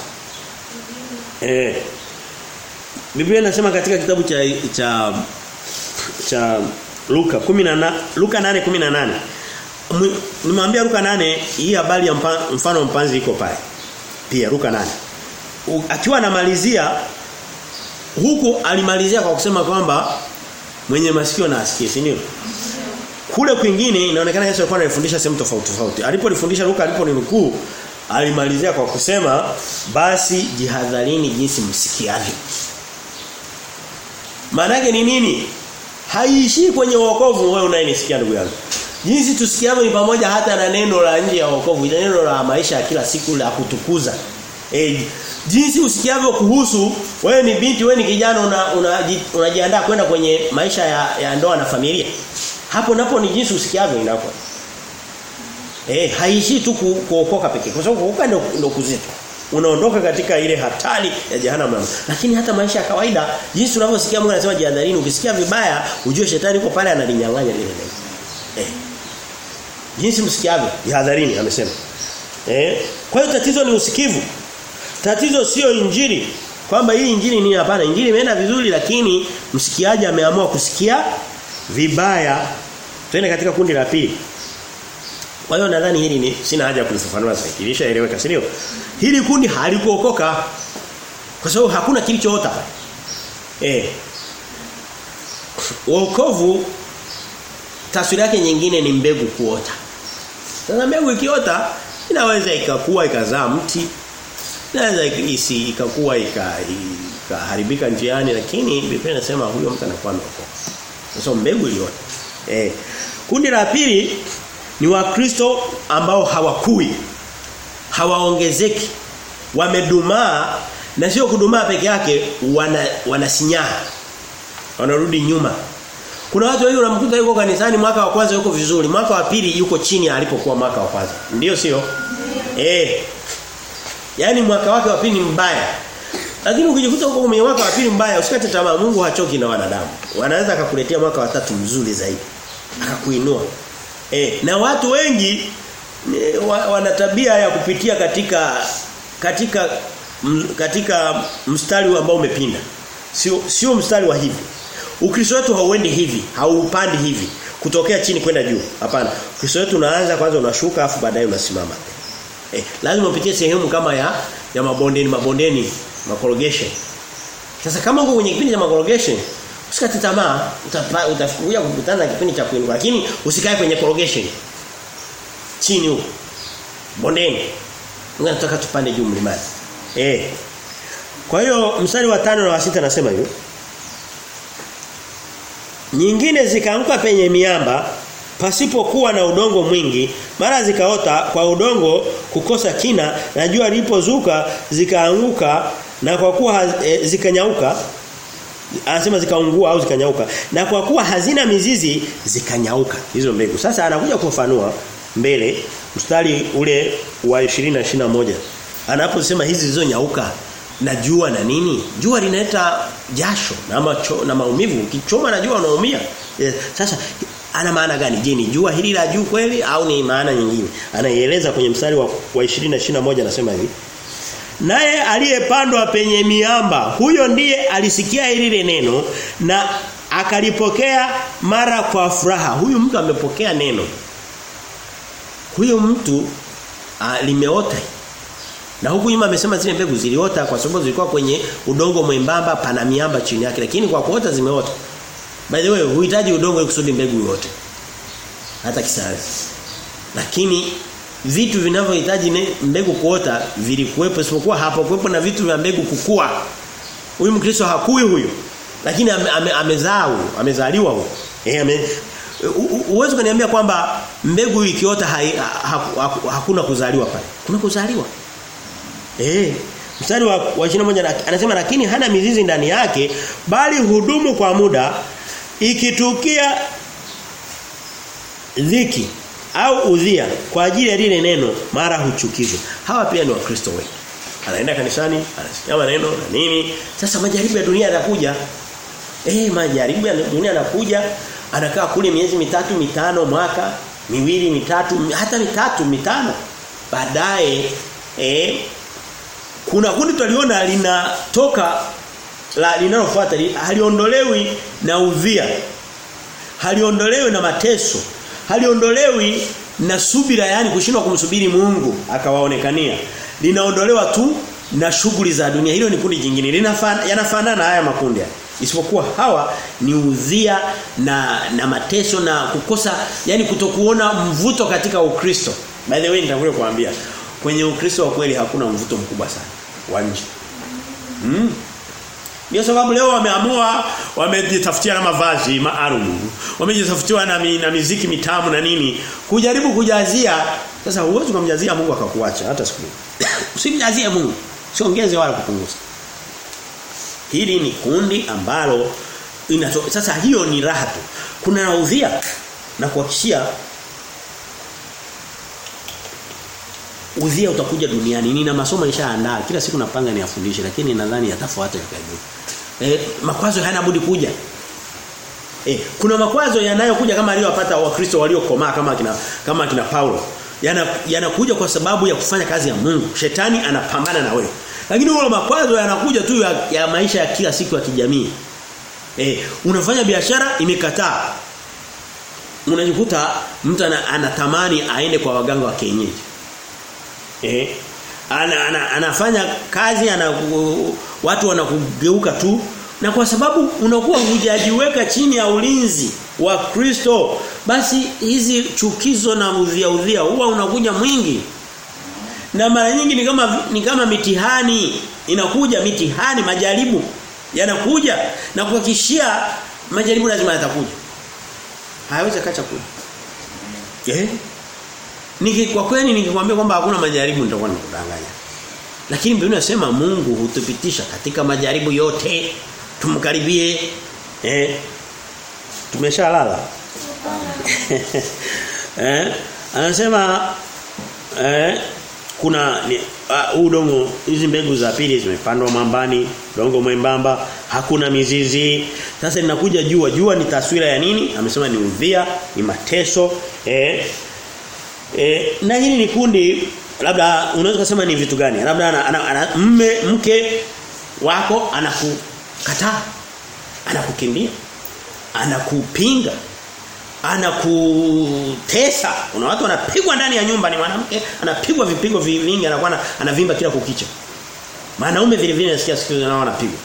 Eh Biblia inasema katika kitabu cha cha cha Luka 18 Luka 8:18 Nimwambia Luka 8 hii habari ya mpa, mfano mpanzi iko pale. Pia Luka 8. U, akiwa anamalizia huku alimalizia kwa kusema kwamba mwenye masikio na asikie, si ndio? Kule kwingine inaonekana Yesu alikuwa anafundisha sehemu tofauti tofauti. Alipolifundisha Luka aliponinukuu alimalizia kwa kusema basi jihadharini jinsi msikiavyo. Maana ni nini? Haiishi kwenye wokovu wewe unayenisikia ndugu yangu. Jinsi tusikiavyo ni pamoja hata na neno la nje ya wokovu, ile neno la maisha ya kila siku la kutukuza. Eh, jinsi usikiavyo kuhusu wewe ni binti, wewe ni kijana unajiandaa una, una, una kwenda kwenye maisha ya, ya ndoa na familia. Hapo napo ni jinsi usikiavyo inakuwa. Eh, haishi tu kuokoka pekee. Kwa sababu kuokoka ndio ndio kuzito. Unaondoka katika ile hatari ya jehanamu. Lakini hata maisha ya kawaida, jinsi unavyosikia Mungu anasema jihadharini, ukisikia vibaya, ujue shetani yuko pale analinyang'anya lile neno. Eh. Jinsi msikiavyo, jihadharini amesema. Eh? Kwa hiyo tatizo ni usikivu. Tatizo sio injili. Kwamba hii injili ni hapana, injili imeenda vizuri lakini msikiaji ameamua kusikia vibaya. Twende katika kundi la pili. Kwa hiyo nadhani hili ni sina haja ya kulifafanua sasa. Ilishaeleweka, si ndio? Hili kundi halikuokoka. Kwa sababu hakuna kilichoota. pale. Eh. Wokovu taswira yake nyingine ni mbegu kuota. Sasa mbegu ikiota inaweza ikakua ikazaa mti. Inaweza isi ikakua ikaharibika njiani lakini Biblia inasema huyo mtu anakuwa ameokoka. Sasa mbegu iliota. Eh. Kundi la pili ni wakristo ambao hawakui. Hawaongezeki. Wamedumaa na sio kudumaa peke yake wana wanasinyaa. Wanarudi nyuma. Kuna watu wengi unamkuta yuko kanisani mwaka wa kwanza yuko vizuri, mwaka wa pili yuko chini alipokuwa mwaka wa kwanza. ndio sio? Eh. yani mwaka wake wa pili mbaya. Lakini ukijikuta huko kwenye mwaka wa pili mbaya, usikate tamaa, Mungu hachoki na wanadamu. Wanaweza akakuletea mwaka wa tatu mzuri zaidi. Akakuinua. Eh, na watu wengi wanatabia wa, wana tabia ya kupitia katika katika m, katika mstari ambao umepinda. Sio sio mstari wa hivi. Ukristo wetu hauendi hivi, haupandi hivi kutokea chini kwenda juu. Hapana. Ukristo wetu unaanza kwanza unashuka afu baadaye unasimama. Eh, lazima upitie sehemu kama ya ya mabondeni mabondeni, makorogation. Sasa kama uko kwenye kipindi cha makorogation, usikate tamaa, utakuja kukutana na kipindi cha kuinuka, lakini usikae kwenye corrugation. Chini huko. Bondeni. Mungu tupande juu mlimani. Eh. Kwa hiyo mstari wa tano na wa sita nasema hivi. Nyingine zikaanguka penye miamba pasipokuwa na udongo mwingi mara zikaota kwa udongo kukosa kina na jua lilipozuka zikaanguka na kwa kuwa e, zikanyauka anasema zikaungua au zikanyauka na kwa kuwa hazina mizizi zikanyauka hizo mbegu sasa anakuja kufanua mbele mstari ule wa 20 na 21 anaposema hizi zilizonyauka na jua na nini? Jua linaleta jasho na macho, na maumivu. Ukichoma na jua unaumia. Sasa ana maana gani? Je, ni jua hili la juu kweli au ni maana nyingine? Anaieleza kwenye mstari wa, wa 20 na 21 anasema hivi. Naye aliyepandwa penye miamba, huyo ndiye alisikia ile neno na akalipokea mara kwa furaha. Huyu mtu amepokea neno. Huyu mtu a, limeota. Na huku nyuma amesema zile mbegu ziliota kwa sababu zilikuwa kwenye udongo mwembamba pana miamba chini yake lakini kwa kuota zimeota. By the way, huhitaji udongo ili kusudi mbegu yote. Hata kisazi. Lakini vitu vinavyohitaji mbegu kuota vilikuwepo isipokuwa hapo kuwepo na vitu vya mbegu kukua. Huyu Mkristo hakui huyu. Lakini ame, ame, amezaa huyu, amezaliwa huyu. Eh ame Uwezo kaniambia kwamba mbegu ikiota ha, ha, ha, hakuna kuzaliwa pale. Kuna kuzaliwa. Eh, mstari wa, wa 21 anasema lakini hana mizizi ndani yake bali hudumu kwa muda ikitukia dhiki au udhia kwa ajili ya lile neno mara huchukizwa. Hawa pia ni wakristo wengi. Anaenda kanisani, anasikia maneno na nini. Sasa majaribu ya dunia yanakuja. Eh, majaribu ya dunia yanakuja, anakaa kule miezi mitatu, mitano, mwaka, miwili, mitatu, hata mitatu, mitano. Baadaye eh kuna kundi tuliona linatoka la linalofuata haliondolewi na udhia. Haliondolewi na mateso. Haliondolewi na subira yani kushindwa kumsubiri Mungu akawaonekania. Linaondolewa tu na shughuli za dunia. Hilo ni kundi jingine. Yanafanana haya makundi. Isipokuwa hawa ni udhia na na mateso na kukosa yani kutokuona mvuto katika Ukristo. By the way nitakuja kuambia kwenye Ukristo wa kweli hakuna mvuto mkubwa sana wa nje. Mm. Ndio sababu leo wameamua wamejitafutia na mavazi maalum. Wamejitafutia na, mi, na miziki mitamu na nini kujaribu kujazia sasa huwezi kumjazia Mungu akakuacha hata siku. Usimjazie Mungu. Siongeze wala kupunguza. Hili ni kundi ambalo inato, sasa hiyo ni raha tu. Kuna naudhia na kuhakishia udhia utakuja duniani. Nina masomo nishaandaa. Kila siku napanga niyafundishe lakini nadhani yatafuata yakajua. Eh makwazo hayana budi kuja. Eh kuna makwazo yanayokuja kama aliyopata wakristo waliokomaa kama kina kama kina Paulo. Yanakuja Yana yanakuja kwa sababu ya kufanya kazi ya Mungu. Shetani anapambana na wewe. Lakini wale makwazo yanakuja tu ya, ya maisha ya kila siku ya kijamii. Eh unafanya biashara imekataa. Unajikuta mtu anatamani aende kwa waganga wa kienyeji. Eh ana, ana, anafanya kazi ana watu wanakugeuka tu. Na kwa sababu unakuwa hujajiweka chini ya ulinzi wa Kristo basi hizi chukizo na udhia udhia huwa unakuja mwingi. Na mara nyingi ni kama ni kama mitihani inakuja mitihani majaribu yanakuja. Na kuhakishia majaribu lazima yatakuja. Hayawezi kacha kuja. Eh Niki kwa kweli nikikwambia kwamba hakuna majaribu nitakuwa nikudanganya. Lakini Biblia inasema Mungu hutupitisha katika majaribu yote. Tumkaribie. Eh. Tumeshalala. eh. Anasema eh kuna uh, udongo hizi mbegu za pili zimepandwa mwambani, udongo mwembamba, hakuna mizizi. Sasa linakuja jua. Jua ni taswira ya nini? Amesema ni udhia, ni mateso, eh E, na hili ni kundi labda unaweza kusema ni vitu gani? Labda ana, ana, ana, mme mke wako anakukataa, anakukimbia, anakupinga, anakutesa. Kuna watu wanapigwa ndani ya nyumba ni mwanamke, anapigwa vipigo vingi anakuwa anavimba kila kukicha. Wanaume vile vile nasikia siku nao wanapigwa.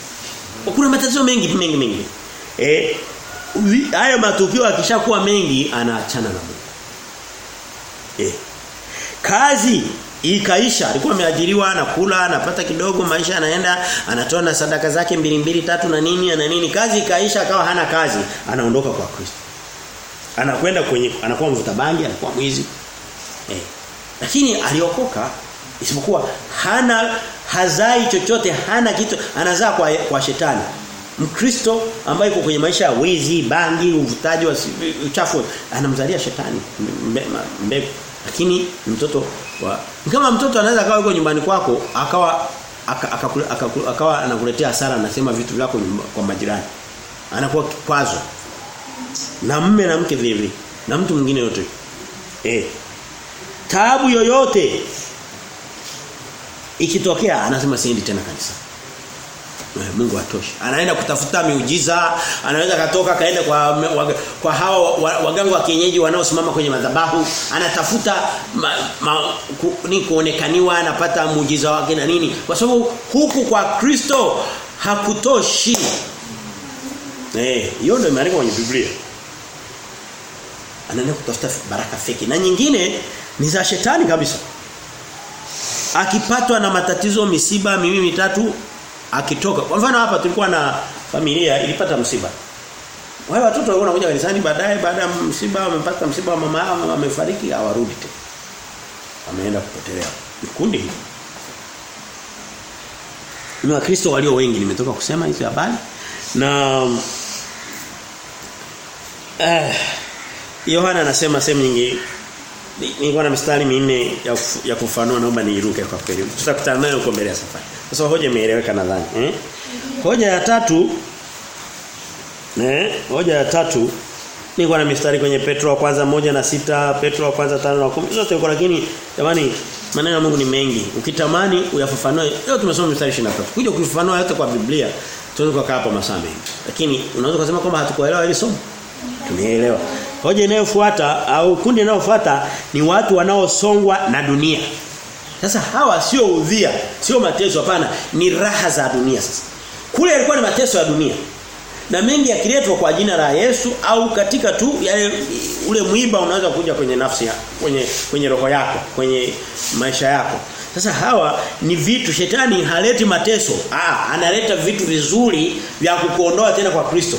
Kuna matatizo mengi mengi mengi. Eh hayo matukio akishakuwa mengi anaachana na Mungu. Eh. Kazi ikaisha. Alikuwa ameajiriwa anakula anapata kidogo maisha anaenda anatoa na sadaka zake mbili mbili tatu na nini na nini. Kazi ikaisha akawa hana kazi. Anaondoka kwa Kristo. Anakwenda kwenye anakuwa mvuta bangi anakuwa mwizi. Eh. Lakini aliokoka isipokuwa hana hazai chochote hana kitu anazaa kwa kwa shetani Mkristo ambaye yuko kwenye maisha ya wizi, bangi, uvutaji wa uchafu anamzalia shetani mbegu. Lakini mtoto wa kama mtoto anaweza akawa yuko nyumbani kwako akawa aka, aka, aka, akawa anakuletea hasara anasema vitu vyako kwa majirani. Anakuwa kikwazo. Na mme na mke vile na mtu mwingine yote. Eh. Taabu yoyote ikitokea anasema siendi tena kanisa. Mungu atoshi. Anaenda kutafuta miujiza, anaweza katoka kaenda kwa kwa hao waganga wa kienyeji wanaosimama kwenye madhabahu, anatafuta ma, ma, ku, ni kuonekaniwa, anapata muujiza wake na nini. Kwa sababu huku kwa Kristo hakutoshi. Eh, hiyo ndio imeandikwa kwenye Biblia. Anaenda kutafuta baraka feki. Na nyingine ni za shetani kabisa. Akipatwa na matatizo misiba mimi mitatu akitoka. Kwa mfano hapa tulikuwa na familia ilipata msiba. Wale watoto walikuwa wanakuja kanisani baadaye baada ya msiba wamepata msiba wa mama yao amefariki hawarudi tena. Wameenda kupotelea. Kundi hili. Ni wakristo walio wengi nimetoka kusema hizo habari na eh Yohana anasema sehemu nyingi nilikuwa na mistari minne ya, ya kufanua naomba niiruke kwa kweli. Tutakutana nayo huko mbele ya safari. Sasa hoja imeeleweka nadhani, eh? Hoja ya tatu eh hoja ya tatu nilikuwa na mistari kwenye Petro wa kwanza moja na sita Petro wa kwanza tano na kumi zote uko lakini jamani maneno ya Mungu ni mengi. Ukitamani uyafafanue. Leo tumesoma mistari 23. Kuja kufafanua yote kwa Biblia tunaweza kukaa hapa masaa mengi. Lakini unaweza kusema kwamba hatukuelewa hili somo. Tumeelewa. Hoja inayofuata au kundi linalofuata ni watu wanaosongwa na dunia. Sasa hawa sio udhia, sio mateso hapana, ni raha za dunia sasa. Kule ilikuwa ni mateso ya dunia. Na mengi yakiletwa kwa jina la Yesu au katika tu yale ule mwiba unaweza kuja kwenye nafsi yako, kwenye kwenye roho yako, kwenye maisha yako. Sasa hawa ni vitu shetani haleti mateso. Ah, analeta vitu vizuri vya kukuondoa tena kwa Kristo.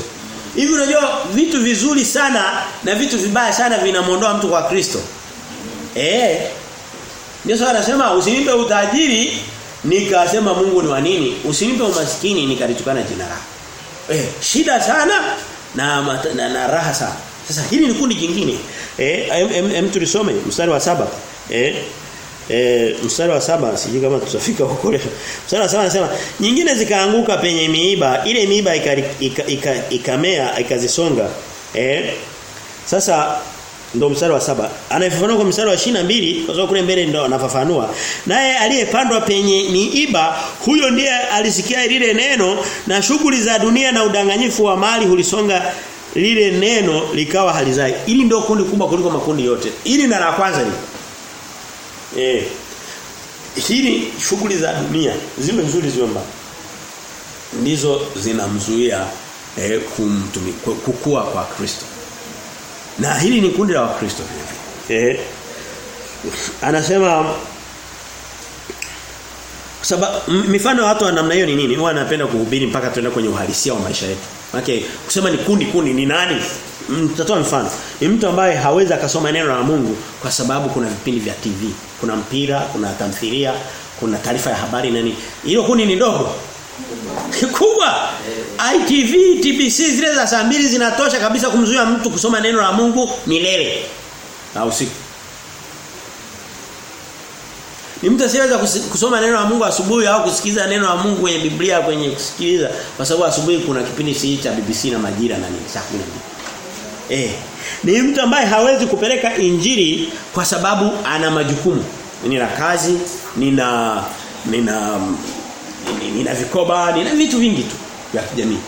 Hivi unajua vitu vizuri sana na vitu vibaya sana vinamondoa mtu kwa Kristo. Eh. Sawa anasema usinipe utajiri nikasema Mungu ni wa nini? Usinipe umaskini nikalitukana jina lako. Eh, shida sana na, na, na raha sana. Sasa hili ni kundi jingine. Eh, em, em tulisome mstari wa saba Eh, eh mstari wa saba sijui kama tutafika huko leo. Mstari wa saba anasema nyingine zikaanguka penye miiba, ile miiba ikamea ika, ika, ika ikazisonga. Eh? Sasa ndo mstari wa saba anaifafanua kwa mstari wa mbili kwa sababu kule mbele ndo anafafanua. Naye aliyepandwa penye miiba huyo ndiye alisikia lile neno na shughuli za dunia na udanganyifu wa mali hulisonga lile neno likawa halizai. Ili ndio kundi kubwa kuliko makundi yote. Ili na la kwanza ni Eh. Hili shughuli za dunia ziwe nzuri ziwe mbaya. Ndizo zinamzuia eh, kumtumikia kukua kwa Kristo. Na hili ni kundi la Wakristo Eh. Anasema sababu mifano ya watu wa namna hiyo ni nini? Huwa anapenda kuhubiri mpaka tuende kwenye uhalisia wa maisha yetu. Maana kusema ni kundi kundi ni nani? Mtatoa mfano. Ni mtu ambaye hawezi akasoma neno la Mungu kwa sababu kuna vipindi vya TV, kuna mpira, kuna tamthilia, kuna taarifa ya habari nani. Hilo kundi ni dogo. Kubwa. ITV, TBC zile za saa mbili zinatosha kabisa kumzuia mtu kusoma neno la Mungu milele. Na usiku. Ni mtu asiyeweza kusoma neno la Mungu asubuhi au kusikiliza neno la Mungu kwenye Biblia kwenye kusikiliza kwa sababu asubuhi kuna kipindi si cha BBC na majira na nini saa 12. Eh. Ni mtu ambaye hawezi kupeleka injili kwa sababu ana majukumu. Nina kazi, nina nina nina vikoba, nina vitu vingi tu vya kijamii.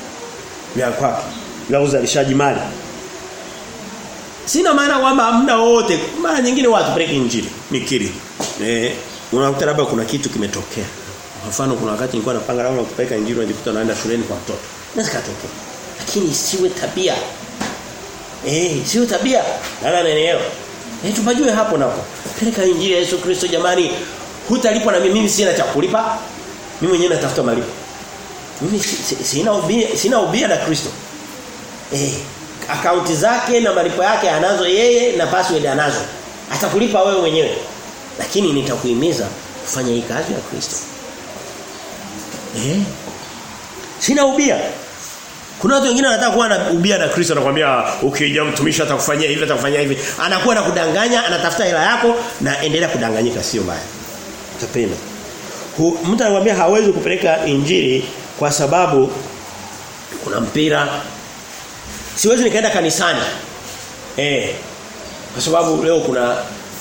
Vya kwake, vya uzalishaji mali. Sina maana kwamba muda wote, mara nyingine watu break injili, nikiri. Eh, unakuta labda kuna kitu kimetokea. Kwa mfano kuna wakati nilikuwa napanga labda kupeleka injili najikuta naenda shuleni kwa mtoto. Naweza katokea. Lakini isiwe tabia. Eh, sio tabia. Nana naelewa. Eh tupajue hapo napo. Peleka injili ya Yesu Kristo jamani. Hutalipwa na mimi sina cha kulipa. Mimi mwenyewe natafuta malipo. Mimi sina ubia, sina ubia na Kristo. Eh, akaunti zake na malipo yake anazo yeye na password anazo. Atakulipa wewe mwenyewe. Lakini nitakuhimiza kufanya hii kazi ya Kristo. Eh? Sina ubia. Kuna watu wengine wanataka kuwa na ubia na Kristo anakuambia ukija mtumishi atakufanyia hivi atakufanyia hivi. Anakuwa na kudanganya, anatafuta hela yako na endelea kudanganyika sio mbaya. Utapenda. Mtu anakuambia hawezi kupeleka injili kwa sababu kuna mpira. Siwezi nikaenda kanisani. Eh. Kwa sababu leo kuna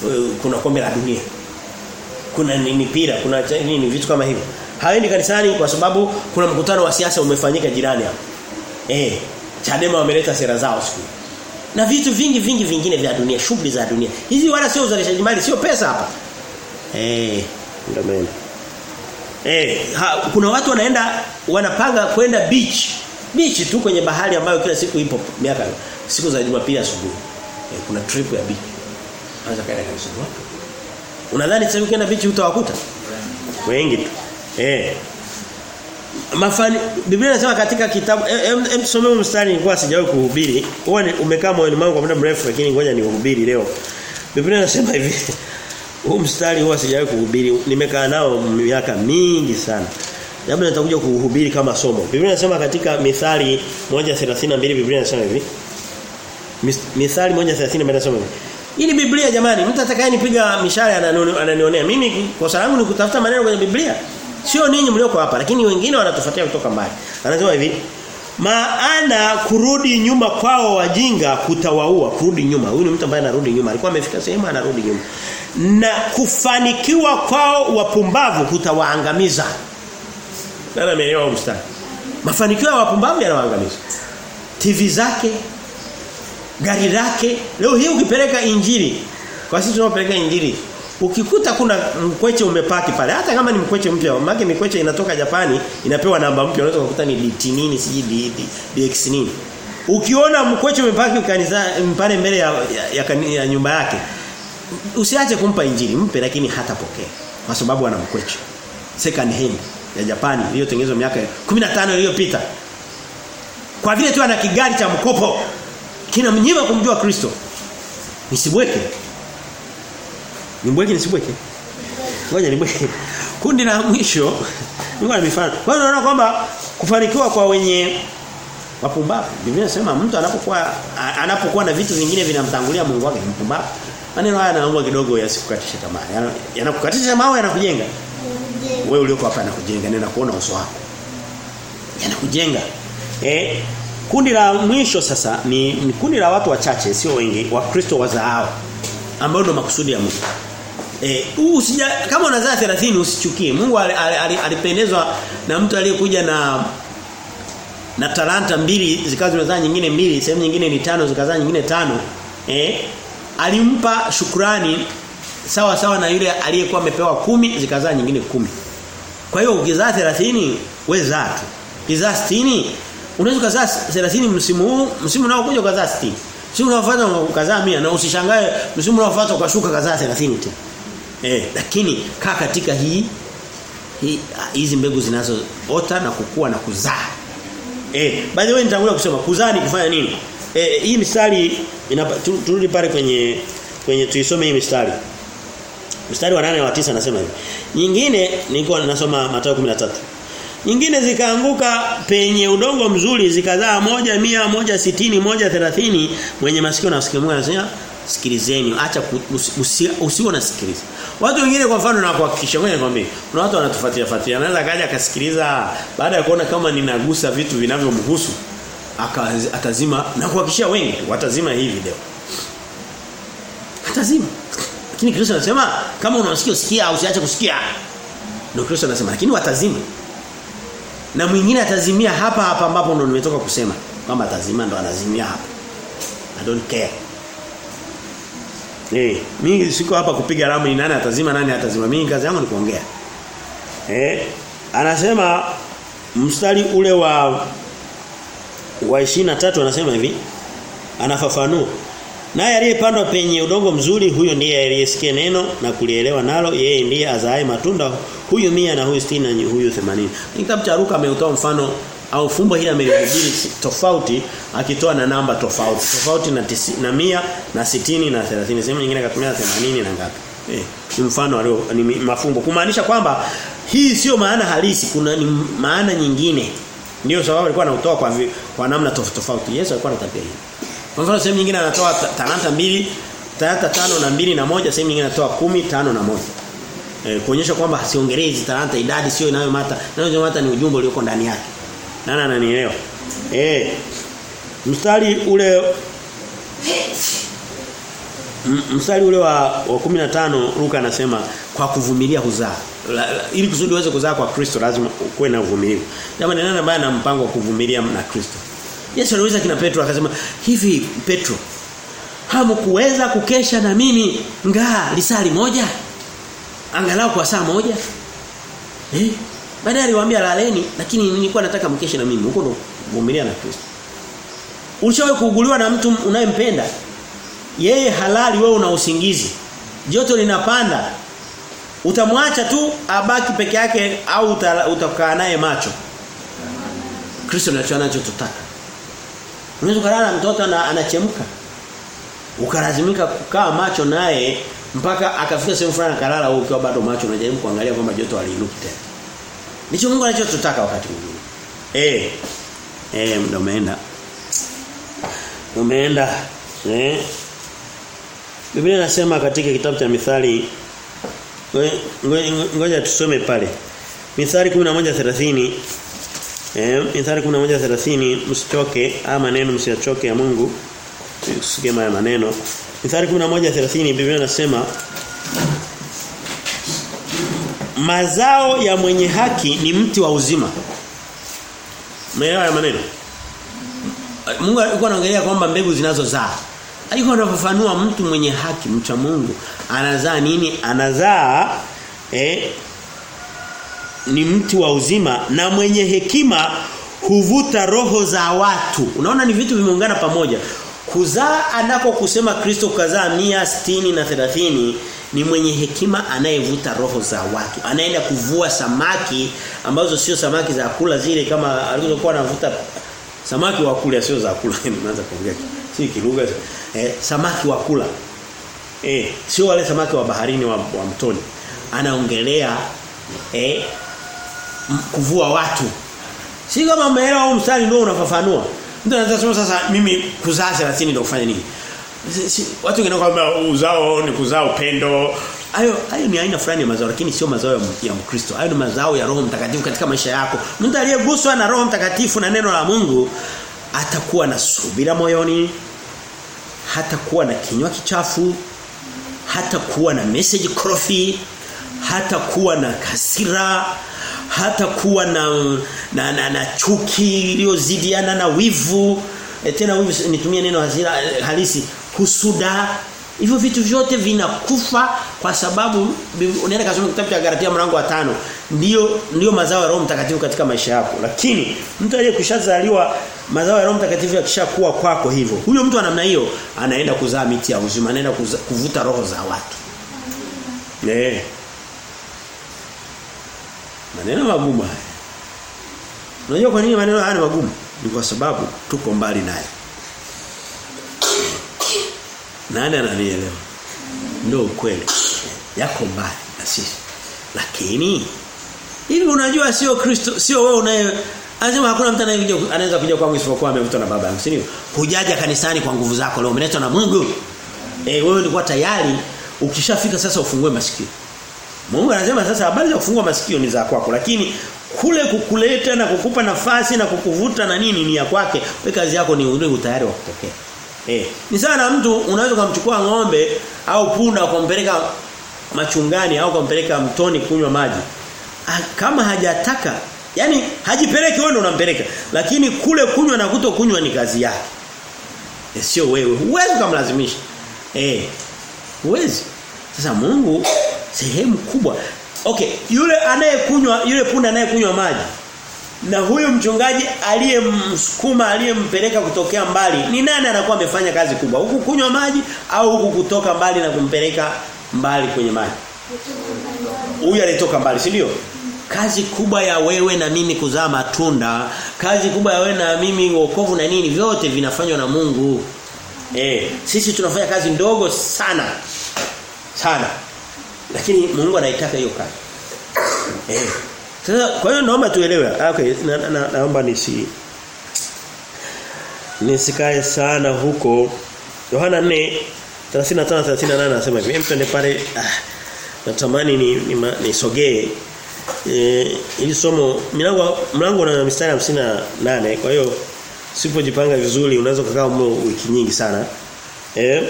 uh, kuna kombe la dunia. Kuna nini pira, kuna nini vitu kama hivyo. Haendi kanisani kwa sababu kuna mkutano wa siasa umefanyika jirani hapa. Eh. Chadema wameleta sera zao siku. Na vitu vingi vingi vingine vya dunia, shughuli za dunia. Hizi wala sio uzalishaji mali, sio pesa hapa. Eh, ndio. Eh, ha, kuna watu wanaenda wanapanga kwenda beach. Beach tu kwenye bahari ambayo kila siku ipo miaka siku za Jumapili asubuhi. Eh, kuna trip ya beach. Anza kaenda kanisa wapi? Unadhani sasa ukienda beach utawakuta? Wengi tu. Eh. Mafani Biblia inasema katika kitabu em eh, tusomee mstari nilikuwa sijawahi kuhubiri. Huwa umekaa moyoni mwangu kwa muda mrefu lakini ngoja nihubiri leo. Biblia inasema hivi. Huu mstari huwa sijawahi kuhubiri. Nimekaa nao miaka mingi sana. Labda nitakuja kuhubiri kama somo. Biblia inasema katika Mithali 1:32 Biblia inasema hivi. Mithali 1:32 inasema hivi. Ili Biblia jamani. Mtu atakayenipiga mishale ananionea. Mimi kosa langu ni kutafuta maneno kwenye Biblia. Sio ninyi mlioko hapa lakini wengine wanatufuatia kutoka mbali. Anasema hivi. Maana kurudi nyuma kwao wajinga kutawaua, kurudi nyuma. Huyu ni mtu ambaye anarudi nyuma. Alikuwa amefika sehemu anarudi nyuma. Na kufanikiwa kwao wapumbavu kutawaangamiza. Nani ameelewa mstari? Mafanikio ya wapumbavu yanawaangamiza. TV zake, gari lake, leo hii ukipeleka injili, kwa sisi tunapeleka injili, ukikuta kuna mkweche umepaki pale, hata kama ni mkweche mpya, maana mikweche inatoka Japani, inapewa namba mpya, unaweza kukuta ni DT nini, siji DX nini. Ukiona mkweche umepaki kanisa pale mbele ya, ya, ya, ya nyumba yake, usiache kumpa injili, mpe lakini hatapokea kwa sababu ana mkweche. Second hand ya Japani iliyotengenezwa miaka 15 iliyopita. Kwa vile tu ana kigari cha mkopo kinamnyima kumjua Kristo. Nisibweke. Nimbweke nisibweke. Ngoja nibweke. Kundi la mwisho niko na mifano. Kwa hiyo unaona kwamba kufanikiwa kwa wenye wapumbavu. Biblia inasema mtu anapokuwa anapokuwa na vitu vingine vinamtangulia Mungu wake mpumbavu. Maneno haya naomba kidogo yasikukatishe tamaa. Yanakukatisha yana mawe yanakujenga? Wewe ulioko hapa yanakujenga nenda kuona uso wako. Yanakujenga. Eh kundi la mwisho sasa ni, ni kundi la watu wachache sio wengi wa Kristo wazaao ambao ndio makusudi ya Mungu. Eh usija kama unazaa 30 usichukie. Mungu al, al, al, alipendezwa na mtu aliyekuja na na talanta mbili zikawa unazaa nyingine mbili, sehemu nyingine ni tano zikazaa nyingine tano. Eh alimpa shukrani sawa sawa na yule aliyekuwa amepewa kumi zikazaa nyingine kumi. Kwa hiyo ukizaa 30 wewe zaa tu. Ukizaa 60 unaweza kuzaa 30 msimu huu, msimu unaokuja ukazaa 60. Msimu unaofuata ukazaa 100 na usishangae msimu unaofuata ukashuka kazaa 30 tena. Eh, lakini kaa katika hii hizi mbegu zinazoota na kukua na kuzaa. Eh, by the way nitangulia kusema kuzaa ni kufanya nini? Eh, hii mistari turudi pale kwenye kwenye tuisome hii mistari. Mstari wa 8 na 9 anasema hivi. Nyingine nilikuwa ninasoma Mathayo 13. Nyingine zikaanguka penye udongo mzuri zikazaa moja mia moja sitini moja thelathini mwenye masikio na usikie Mungu sikilizeni acha ku- usi- usi- usiwe unasikiliza. Watu wengine kwa mfano na kuhakikisha ngoja nikwambie kuna watu wanatufuatia fuatia anaweza kaja akasikiliza baada ya kuona kama ninagusa vitu vinavyomhusu atazima na kuhakikishia wengi watazima hii video. Atazima. Lakini Kristo anasema kama unasikia usikia usiache kusikia. Ndio Kristo anasema lakini watazima. Na mwingine atazimia hapa hapa ambapo ndo nimetoka kusema. kwamba atazima ndo anazimia hapa. I don't care. Eh, mimi siko hapa kupiga ramu ni nani atazima nani atazima. Mimi kazi yangu ni kuongea. Eh, anasema mstari ule wa wa 23 anasema hivi. Anafafanua. Naye aliyepandwa penye udongo mzuri huyo ndiye aliyesikia neno na kulielewa nalo yeye ndiye azae matunda huyu mia na huyu sitini na huyu 80. Kitabu cha Luka ameutoa mfano au fumbo hili amelihubiri tofauti akitoa na namba tofauti. Tofauti na tisi, na mia na sitini na 30. Sehemu nyingine akatumia 80 na ngapi. Eh, mfano alio ni mafumbo kumaanisha kwamba hii sio maana halisi kuna ni maana nyingine. Ndio sababu alikuwa anautoa kwa vi, kwa namna tofauti. Yesu alikuwa anatabia hivi. Kwa mfano sehemu nyingine anatoa talanta mbili, talanta tano na mbili na moja, sehemu nyingine anatoa kumi, tano na moja. E, kuonyesha kwamba siongelee talanta idadi sio inayomata. Inayomata ni ujumbe ulioko ndani yake. Nani ananielewa? Eh. Mstari ule mstari ule wa, wa 15 Luka anasema kwa kuvumilia kuzaa. Ili kusudi uweze kuzaa kwa Kristo lazima ukue na uvumilivu. Jamani nani ambaye ana mpango wa kuvumilia na Kristo? Yesu aliweza kina Petro akasema, "Hivi Petro, hamkuweza kukesha na mimi ngaa lisali moja? Angalau kwa saa moja?" Eh? Baadaye aliwaambia laleni, lakini nilikuwa nataka mkeshe na mimi. Huko ndo kuvumilia na Kristo. Ulishawahi kuuguliwa na mtu unayempenda? Yeye halali wewe una usingizi. Joto linapanda. Utamwacha tu abaki peke yake au utakaa naye macho. Kristo ndicho anachotutaka. Unaweza kulala mtoto na anachemka. Ukalazimika kukaa macho naye mpaka akafika sehemu fulani akalala ukiwa bado macho unajaribu kuangalia kwamba joto aliinuka tena. Ndicho Mungu anachotutaka wakati mwingine. Eh. Eh muda umeenda. Umeenda. Eh. Biblia inasema katika kitabu cha Mithali ngoja tusome pale. Mithali 11:30 eh Mithali 11:30 msichoke ama maneno msiyachoke ya Mungu. Usikie maya maneno. Mithali 11:30 Biblia inasema mazao ya mwenye haki ni mti wa uzima. Umeelewa maneno? Mungu alikuwa anaongelea kwamba mbegu zinazozaa. Alikuwa anafafanua mtu mwenye haki, mcha Mungu, anazaa nini? Anazaa eh ni mti wa uzima na mwenye hekima huvuta roho za watu. Unaona ni vitu vimeungana pamoja. Kuzaa anako kusema Kristo kazaa mia sitini na ni mwenye hekima anayevuta roho za watu. Anaenda kuvua samaki ambazo sio samaki za kula zile kama alizokuwa anavuta samaki wa kula sio za kula nimeanza kuongea. Si kilugha eh, samaki wa kula. Eh, sio wale samaki wa baharini wa, wa mtoni. Anaongelea eh kuvua watu. Si kama umeelewa au mstari ndio unafafanua. Mtu anaweza sasa mimi kuzaa 30 ndio kufanya nini? Watu wengine kwamba uzao ni kuzaa upendo. Hayo hayo ni aina fulani ya mazao lakini sio mazao ya, Mkristo. Hayo ni mazao ya Roho Mtakatifu katika maisha yako. Mtu aliyeguswa na Roho Mtakatifu na neno la Mungu atakuwa na subira moyoni, hatakuwa na kinywa kichafu, hatakuwa na message korofi, hatakuwa na kasira, hatakuwa na na, na, na chuki iliyozidiana na wivu. E, tena wivu nitumie neno hasira halisi, husuda. Hivyo vitu vyote vinakufa kwa sababu unaenda kasoma kitabu cha Galatia mlango wa tano ndio ndio mazao ya Roho Mtakatifu katika maisha yako. Lakini mtu aliyekushazaliwa mazao ya Roho Mtakatifu yakishakuwa kwako hivyo. Huyo mtu wa namna hiyo anaenda kuzaa miti ya uzima, anaenda kuvuta roho za watu. Eh. Maneno magumu haya. Unajua kwa nini maneno haya ni magumu? Ni kwa sababu tuko mbali naye. Nani ananielewa? Ndio ukweli. Yako mbali na sisi. Lakini hivi unajua sio Kristo, sio wewe unaye Anasema hakuna mtu anayekuja anaweza kuja kwangu isipokuwa amevutwa na baba yangu, si ndio? Hujaja kanisani kwa nguvu zako leo, umeletwa na Mungu. Eh wewe ulikuwa tayari ukishafika sasa ufungue masikio. Mungu anasema sasa habari za kufungua masikio ni za kwako lakini kule kukuleta na kukupa nafasi na kukuvuta na nini ni ya kwake. Wewe kazi yako ni ule utayari wa kutokea. Eh, ni sana na mtu unaweza kumchukua ng'ombe au punda kumpeleka machungani au kumpeleka mtoni kunywa maji. Kama hajataka, yani hajipeleki wewe unampeleka, lakini kule kunywa na kuto kunywa ni kazi yake. E, sio wewe. Huwezi kumlazimisha. Eh. Huwezi. Sasa Mungu sehemu kubwa. Okay, yule anayekunywa yule punda anayekunywa maji na huyu mchungaji aliyemsukuma aliyempeleka kutokea mbali ni nani anakuwa amefanya kazi kubwa? Huku kunywa maji au huku kutoka mbali na kumpeleka mbali kwenye maji? Huyu alitoka mbali si ndio? Kazi kubwa ya wewe na mimi kuzaa matunda kazi kubwa ya wewe na mimi wokovu na nini vyote vinafanywa na Mungu. Eh sisi tunafanya kazi ndogo sana sana. Lakini Mungu anaitaka hiyo kazi. Eh sasa kwa hiyo naomba tuelewe. Okay, na, na, naomba nisi nisikae sana huko. Yohana 4 35 38 anasema hivi. Hem twende pale ah, natamani ni nisogee ni eh ili somo mlango mlango na mstari 58 kwa hiyo sipojipanga vizuri unaweza kukaa wiki nyingi sana eh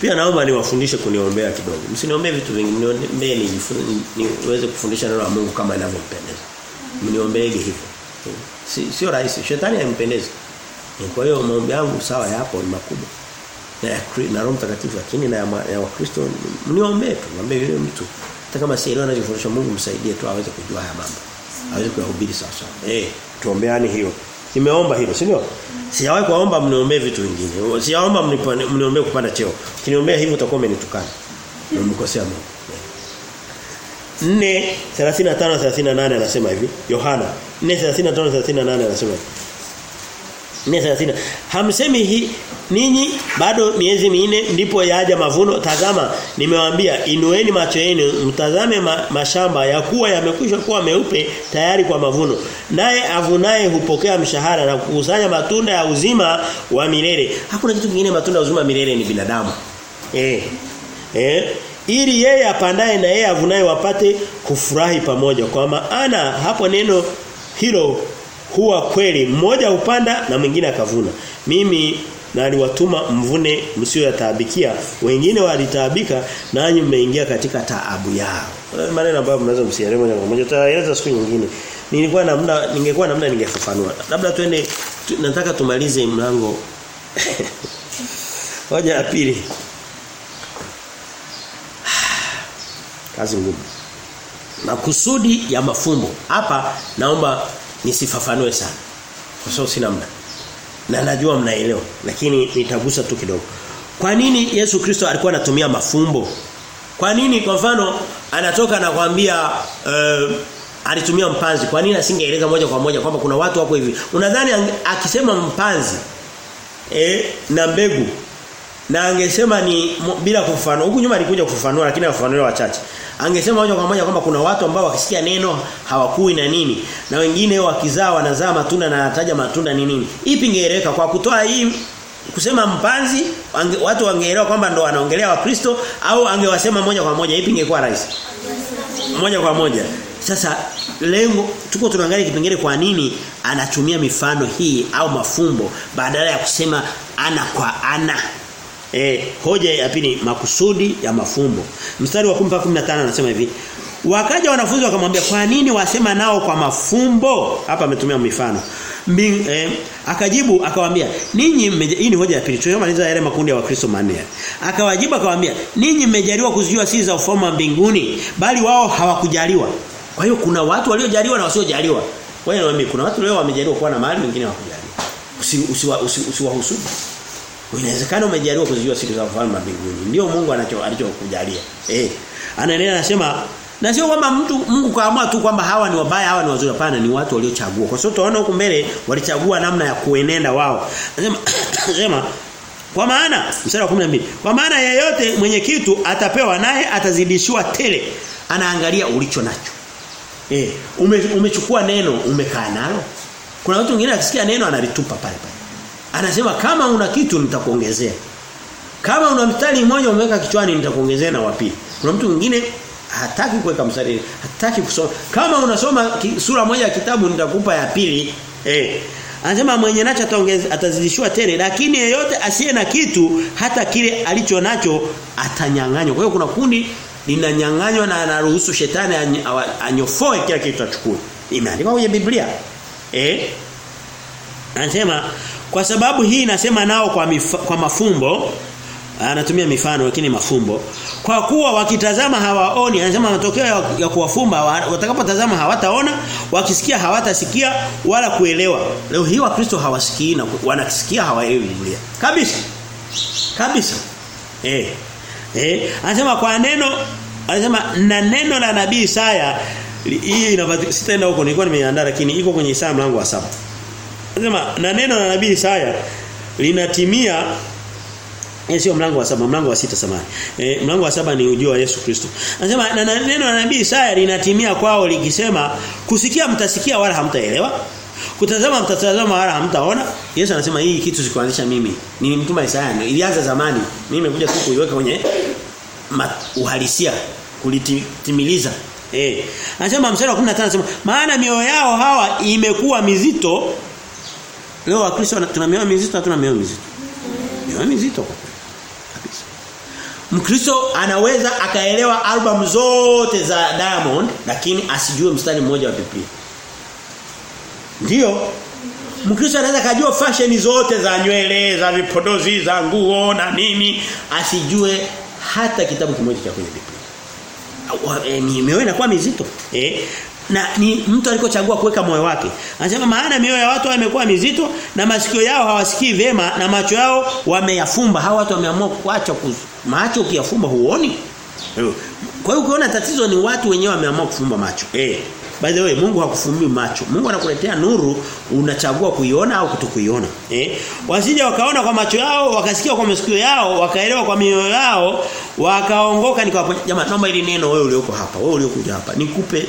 pia naomba niwafundishe kuniombea kidogo. Msiniombee vitu vingi, niombee niweze kufundisha neno la Mungu kama inavyompendeza. Mniombeege hivyo. Si sio rahisi. Shetani haimpendezi. Kwa hiyo maombi yangu sawa yapo ni makubwa. Na ya na Roho Mtakatifu lakini na ya Wakristo mniombee tu, mwambie yule mtu hata kama sielewa anachofundisha Mungu msaidie tu aweze kujua haya mambo. Aweze kuyahubiri sawa sawa. Eh, tuombeane hiyo. Nimeomba hilo, si ndio? Sijawahi kuomba mniombee vitu vingine. Sijaomba mniombee kupanda cheo. Kiniombea hivyo utakuwa umenitukana. Umekosea Mungu. 4:35 38 anasema hivi. Yohana 4:35 38 anasema hivi. 4:30 Hamsemi hii ninyi bado miezi minne ndipo yaja mavuno. Tazama nimewaambia inueni macho yenu mtazame ma, mashamba ya kuwa yamekwisha kuwa meupe tayari kwa mavuno. Naye avunaye hupokea mshahara na kukusanya matunda ya uzima wa milele. Hakuna kitu kingine matunda ya uzima milele ni binadamu. Eh eh ili yeye apandaye na yeye avunaye wapate kufurahi pamoja. Kwa maana hapo neno hilo huwa kweli mmoja upanda na mwingine akavuna. Mimi na aliwatuma mvune msioyataabikia wengine walitaabika nanyi mmeingia katika taabu yao. Maneno ambayo mnaweza msielewe moja kwa moja. Tutaeleza siku nyingine. Nilikuwa na muda ningekuwa na muda ningefafanua. Labda twende tu, nataka tumalize mlango. Hoja ya pili. Kazi ngumu. Makusudi ya mafumbo. Hapa naomba nisifafanue sana. Kwa sababu sina muda. Na najua mnaelewa lakini nitagusa tu kidogo. Kwa nini Yesu Kristo alikuwa anatumia mafumbo? Kwa nini kwa mfano anatoka na kwambia uh, alitumia mpanzi? Kwa nini asingeeleza moja kwa moja kwamba kuna watu wako hivi? Unadhani akisema mpanzi eh na mbegu na angesema ni bila kufafanua huku nyuma alikuja kufafanua lakini afafanua wachache. Angesema moja kwa moja kwamba kuna watu ambao wakisikia neno hawakui na nini. Na wengine wakizaa wanazaa matunda na anataja matunda ni nini. Ipi ingeeleweka? Kwa kutoa hii kusema mpanzi ange, watu wangeelewa kwamba ndo anaongelea wakristo au angewasema moja kwa moja ipi ingekuwa rahisi? Moja kwa moja. Sasa lengo tuko tunaangalia kipengele kwa nini anatumia mifano hii au mafumbo badala ya kusema ana kwa ana Eh, hoja ya pili makusudi ya mafumbo. Mstari wa 10 15 anasema hivi. Wakaja wanafunzi wakamwambia kwa nini wasema nao kwa mafumbo? Hapa ametumia mifano. Eh, akajibu akawaambia ninyi hii ni hoja ya pili. Tunamaliza yale makundi ya Wakristo manne. Akawajibu akawaambia ninyi mmejaliwa kuzijua siri za ufalme wa mbinguni bali wao hawakujaliwa. Kwa hiyo kuna watu waliojaliwa na wasiojaliwa. Kwa hiyo kuna watu leo wamejaliwa kuwa na mali wengine hawakujaliwa. Usiwahusudu. Usi, usi, usi Inawezekana umejaliwa kuzijua siku za ufalme wa mbinguni. Ndio Mungu anacho alichokujalia. Eh. Anaendelea anasema na sio kwamba mtu Mungu kaamua tu kwamba hawa ni wabaya hawa ni wazuri hapana ni watu waliochagua. Kwa sababu tunaona huko mbele walichagua namna ya kuenenda wao. Anasema anasema kwa maana mstari wa 12 kwa maana yeyote mwenye kitu atapewa naye atazidishiwa tele. Anaangalia ulicho nacho. Eh, ume, umechukua neno umekaa nalo. Kuna watu wengine akisikia neno analitupa pale pale. Anasema kama una kitu nitakuongezea. Kama una mstari mmoja umeweka kichwani nitakuongezea na wapi. Kuna mtu mwingine hataki kuweka mstari, hataki kusoma. Kama unasoma sura moja ya kitabu nitakupa ya pili. Eh. Anasema mwenye nacho atazidishiwa tele lakini yeyote asiye na kitu hata kile alicho nacho atanyang'anywa. Kwa hiyo kuna kundi linanyang'anywa na anaruhusu shetani anyofoe kila kitu achukue. Imeandikwa kwenye Biblia. Eh? Anasema kwa sababu hii nasema nao kwa mifa, kwa mafumbo anatumia mifano lakini mafumbo. Kwa kuwa wakitazama hawaoni anasema matokeo ya, ya kuwafumba watakapotazama hawataona wakisikia hawatasikia wala kuelewa. Leo hii wakristo hawasikii na wanasikia hawaelewi Biblia. Kabisa. Kabisa. Eh. Eh. Anasema kwa neno anasema na neno la nabii Isaya hii inapatikana sitaenda huko nilikuwa nimeandaa lakini iko kwenye Isaya mlango wa saba Anasema na neno la nabii Isaya linatimia sio mlango wa saba mlango wa sita samani. E, mlango wa saba ni ujio wa Yesu Kristo. Anasema na, na neno la nabii Isaya linatimia kwao likisema kusikia mtasikia wala hamtaelewa. Kutazama mtatazama wala hamtaona. Yesu anasema hii kitu sikuanzisha mimi. Nilimtuma Isaya ndio ilianza zamani. Mimi nimekuja tu kuiweka kwenye uhalisia kulitimiliza eh anasema mstari wa 15 anasema maana mioyo yao hawa imekuwa mizito leo wakristo tuna mioyo mizito na tuna mioyo mizito mioyo mizito Mkristo anaweza akaelewa album zote za Diamond lakini asijue mstari mmoja wa Biblia. Ndiyo. Mkristo anaweza kujua fashion zote za nywele, za vipodozi, za nguo na nini, asijue hata kitabu kimoja cha kwenye Biblia. E, ni mioyo inakuwa mizito. Eh? Na ni mtu alikochagua kuweka moyo wake. Anasema maana mioyo ya watu imekuwa mizito na masikio yao hawasikii vema na macho yao wameyafumba. Hawa watu wameamua kuacha macho ukiyafumba huoni. Kwa hiyo ukiona tatizo ni watu wenyewe wameamua kufumba macho. Eh. By the way, Mungu hakufumbi macho. Mungu anakuletea nuru, unachagua kuiona au kutokuiona. Eh? Wasije wakaona kwa macho yao, wakasikia kwa masikio yao, wakaelewa kwa mioyo yao, wakaongoka nikawapo. Jamaa, naomba ili neno wewe ulioko hapa, wewe uliokuja hapa, nikupe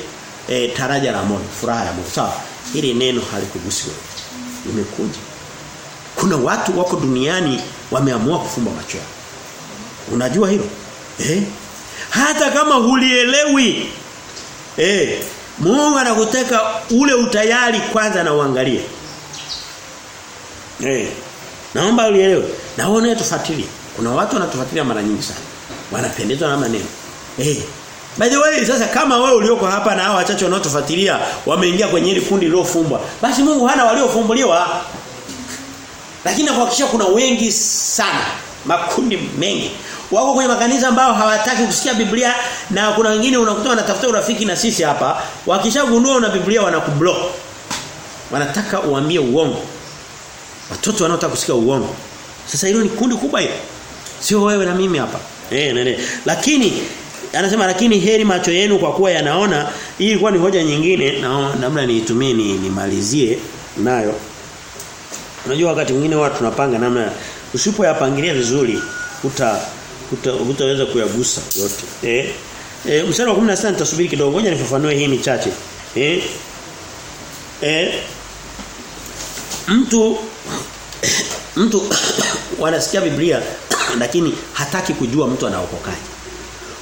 e, taraja la moyo, furaha ya moyo. Sawa. Hili neno halikugusiwa. wewe. Limekuja. Kuna watu wako duniani wameamua kufumba macho yao. Unajua hilo? Eh? Hata kama hulielewi. Eh, Mungu anakuteka ule utayari kwanza na uangalie. Eh. Naomba ulielewe. Na uone tufuatilie. Kuna watu wanatufuatilia mara nyingi sana. Wanapendezwa na maneno. Eh. By the way, sasa kama wewe ulioko hapa na hao wachache wanaotufuatilia wameingia kwenye hili kundi lilofumbwa, basi Mungu hana waliofumbuliwa. Lakini kuhakikisha kuna wengi sana, makundi mengi. Wako kwenye makanisa ambao hawataki kusikia Biblia na kuna wengine unakuta wanatafuta urafiki na sisi hapa, wakishagundua una Biblia wanakublock. Wanataka uambie uongo. Watoto wanaotaka kusikia uongo. Sasa hilo ni kundi kubwa hilo. Sio wewe na mimi hapa. Eh, nene. Lakini anasema lakini heri macho yenu kwa kuwa yanaona. Hii ilikuwa ni hoja nyingine na labda niitumie ni nimalizie nayo. Unajua wakati mwingine watu tunapanga namna usipoyapangilia vizuri uta utaweza kuyagusa yote. Eh? Eh mstari wa 16 nitasubiri kidogo. Ngoja nifafanue hii michache eh? Eh? Mtu mtu wanasikia Biblia lakini hataki kujua mtu anaokokaje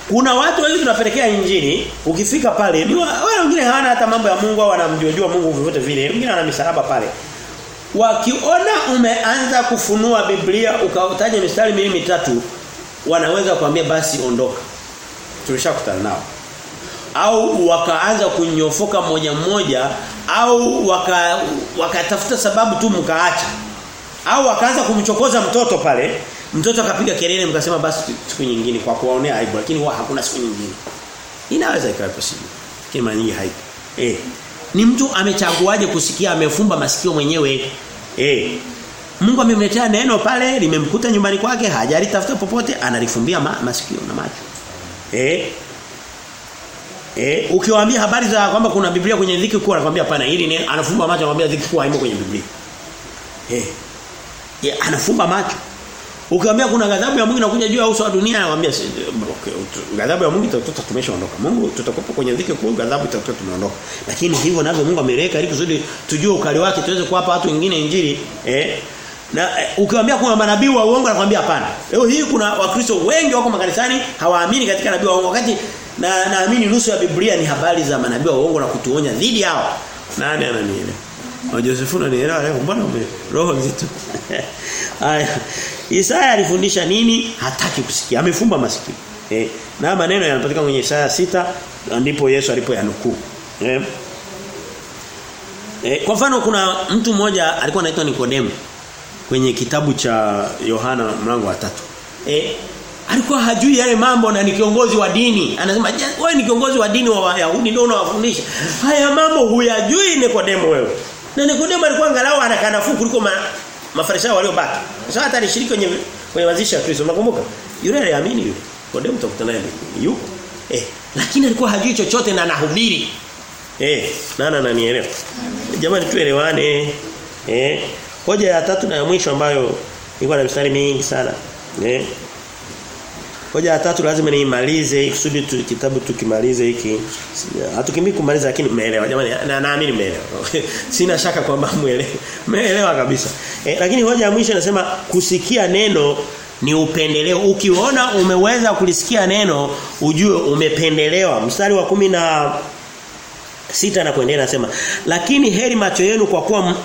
kuna watu wengi tunapelekea injili, ukifika pale ni wale wengine hawana hata mambo ya Mungu au wanamjua Mungu vivyoote vile. Wengine wana misalaba pale. Wakiona umeanza kufunua Biblia ukautaja mistari miwili mitatu, wanaweza kuambia basi ondoka. Tulishakutana nao. Au wakaanza kunyofoka moja mmoja au waka wakatafuta sababu tu mkaacha. Au wakaanza kumchokoza mtoto pale Mtoto akapiga kelele mkasema basi siku nyingine kwa kuwaonea aibu lakini wa hakuna siku nyingine. Inaweza ikawa possible. Mara nyingi haipo. Eh. Ni mtu amechaguaje kusikia amefumba masikio mwenyewe. Eh. Mungu amemletea neno pale limemkuta nyumbani kwake hajalitafuta popote analifumbia ma, masikio na macho. Eh. Eh, ukiwaambia habari za kwamba kuna Biblia kwenye dhiki kuu anakuambia hapana hili ni anafumba macho anamwambia dhiki kuu haimo kwenye Biblia. Eh. Yeah, anafumba macho. Ukiwaambia kuna ghadhabu ya Mungu inakuja juu ya uso wa dunia, okay, ghadhabu ya Mungu itakuta tumeshaondoka. Mungu tutakuwa kwenye dhiki kuu, ghadhabu itakuta tumeondoka. Lakini hivyo navyo Mungu ameleka ili kusudi tujue ukali wake tuweze kuwapa watu wengine injili, eh? Na eh, ukiwaambia kuna manabii wa uongo anakuambia hapana. Leo hii kuna wakristo wengi wako makanisani hawaamini katika nabii wa uongo wakati na naamini nusu ya Biblia ni habari za manabii wa uongo na kutuonya dhidi yao. Nani ananielewa? Na Josefu ananielewa leo mbona roho nzito. Haya. Isaya alifundisha nini? Hataki kusikia. Amefumba masikio. Eh, na maneno yanapatikana kwenye Isaya sita ndipo Yesu alipoyanukuu. Eh. Eh, kwa mfano kuna mtu mmoja alikuwa anaitwa Nikodemo kwenye kitabu cha Yohana mlango wa tatu. Eh, alikuwa hajui yale mambo na ni kiongozi wa dini. Anasema wewe ni kiongozi wa dini wa Wayahudi ndio unawafundisha. Haya mambo huyajui Nikodemo wewe. Na Nikodemo alikuwa angalau anakanafu kuliko mafarisayo waliobaki. Sasa hata alishiriki kwenye kwenye mazishi ya Kristo unakumbuka? Yule aliamini yule. Nikodemo tutakutana naye yuko. Eh, lakini alikuwa hajui chochote na anahubiri. Eh, nana nanielewa. Jamani tuelewane. Eh, hoja ya tatu na ya mwisho ambayo ilikuwa na mstari mingi sana. Eh. Hoja ya tatu lazima niimalize kusudi tu, kitabu tukimalize hiki. Hatukimbii kumaliza lakini mmeelewa jamani na naamini mmeelewa. Sina shaka kwamba mmeelewa. Mmeelewa kabisa. E, lakini hoja ya mwisho inasema kusikia neno Ni upendeleo. Ukiona umeweza kulisikia neno ujue umependelewa. Mstari wa kumi na sita na kuendelea nasema lakini heri macho yenu kwa kuwa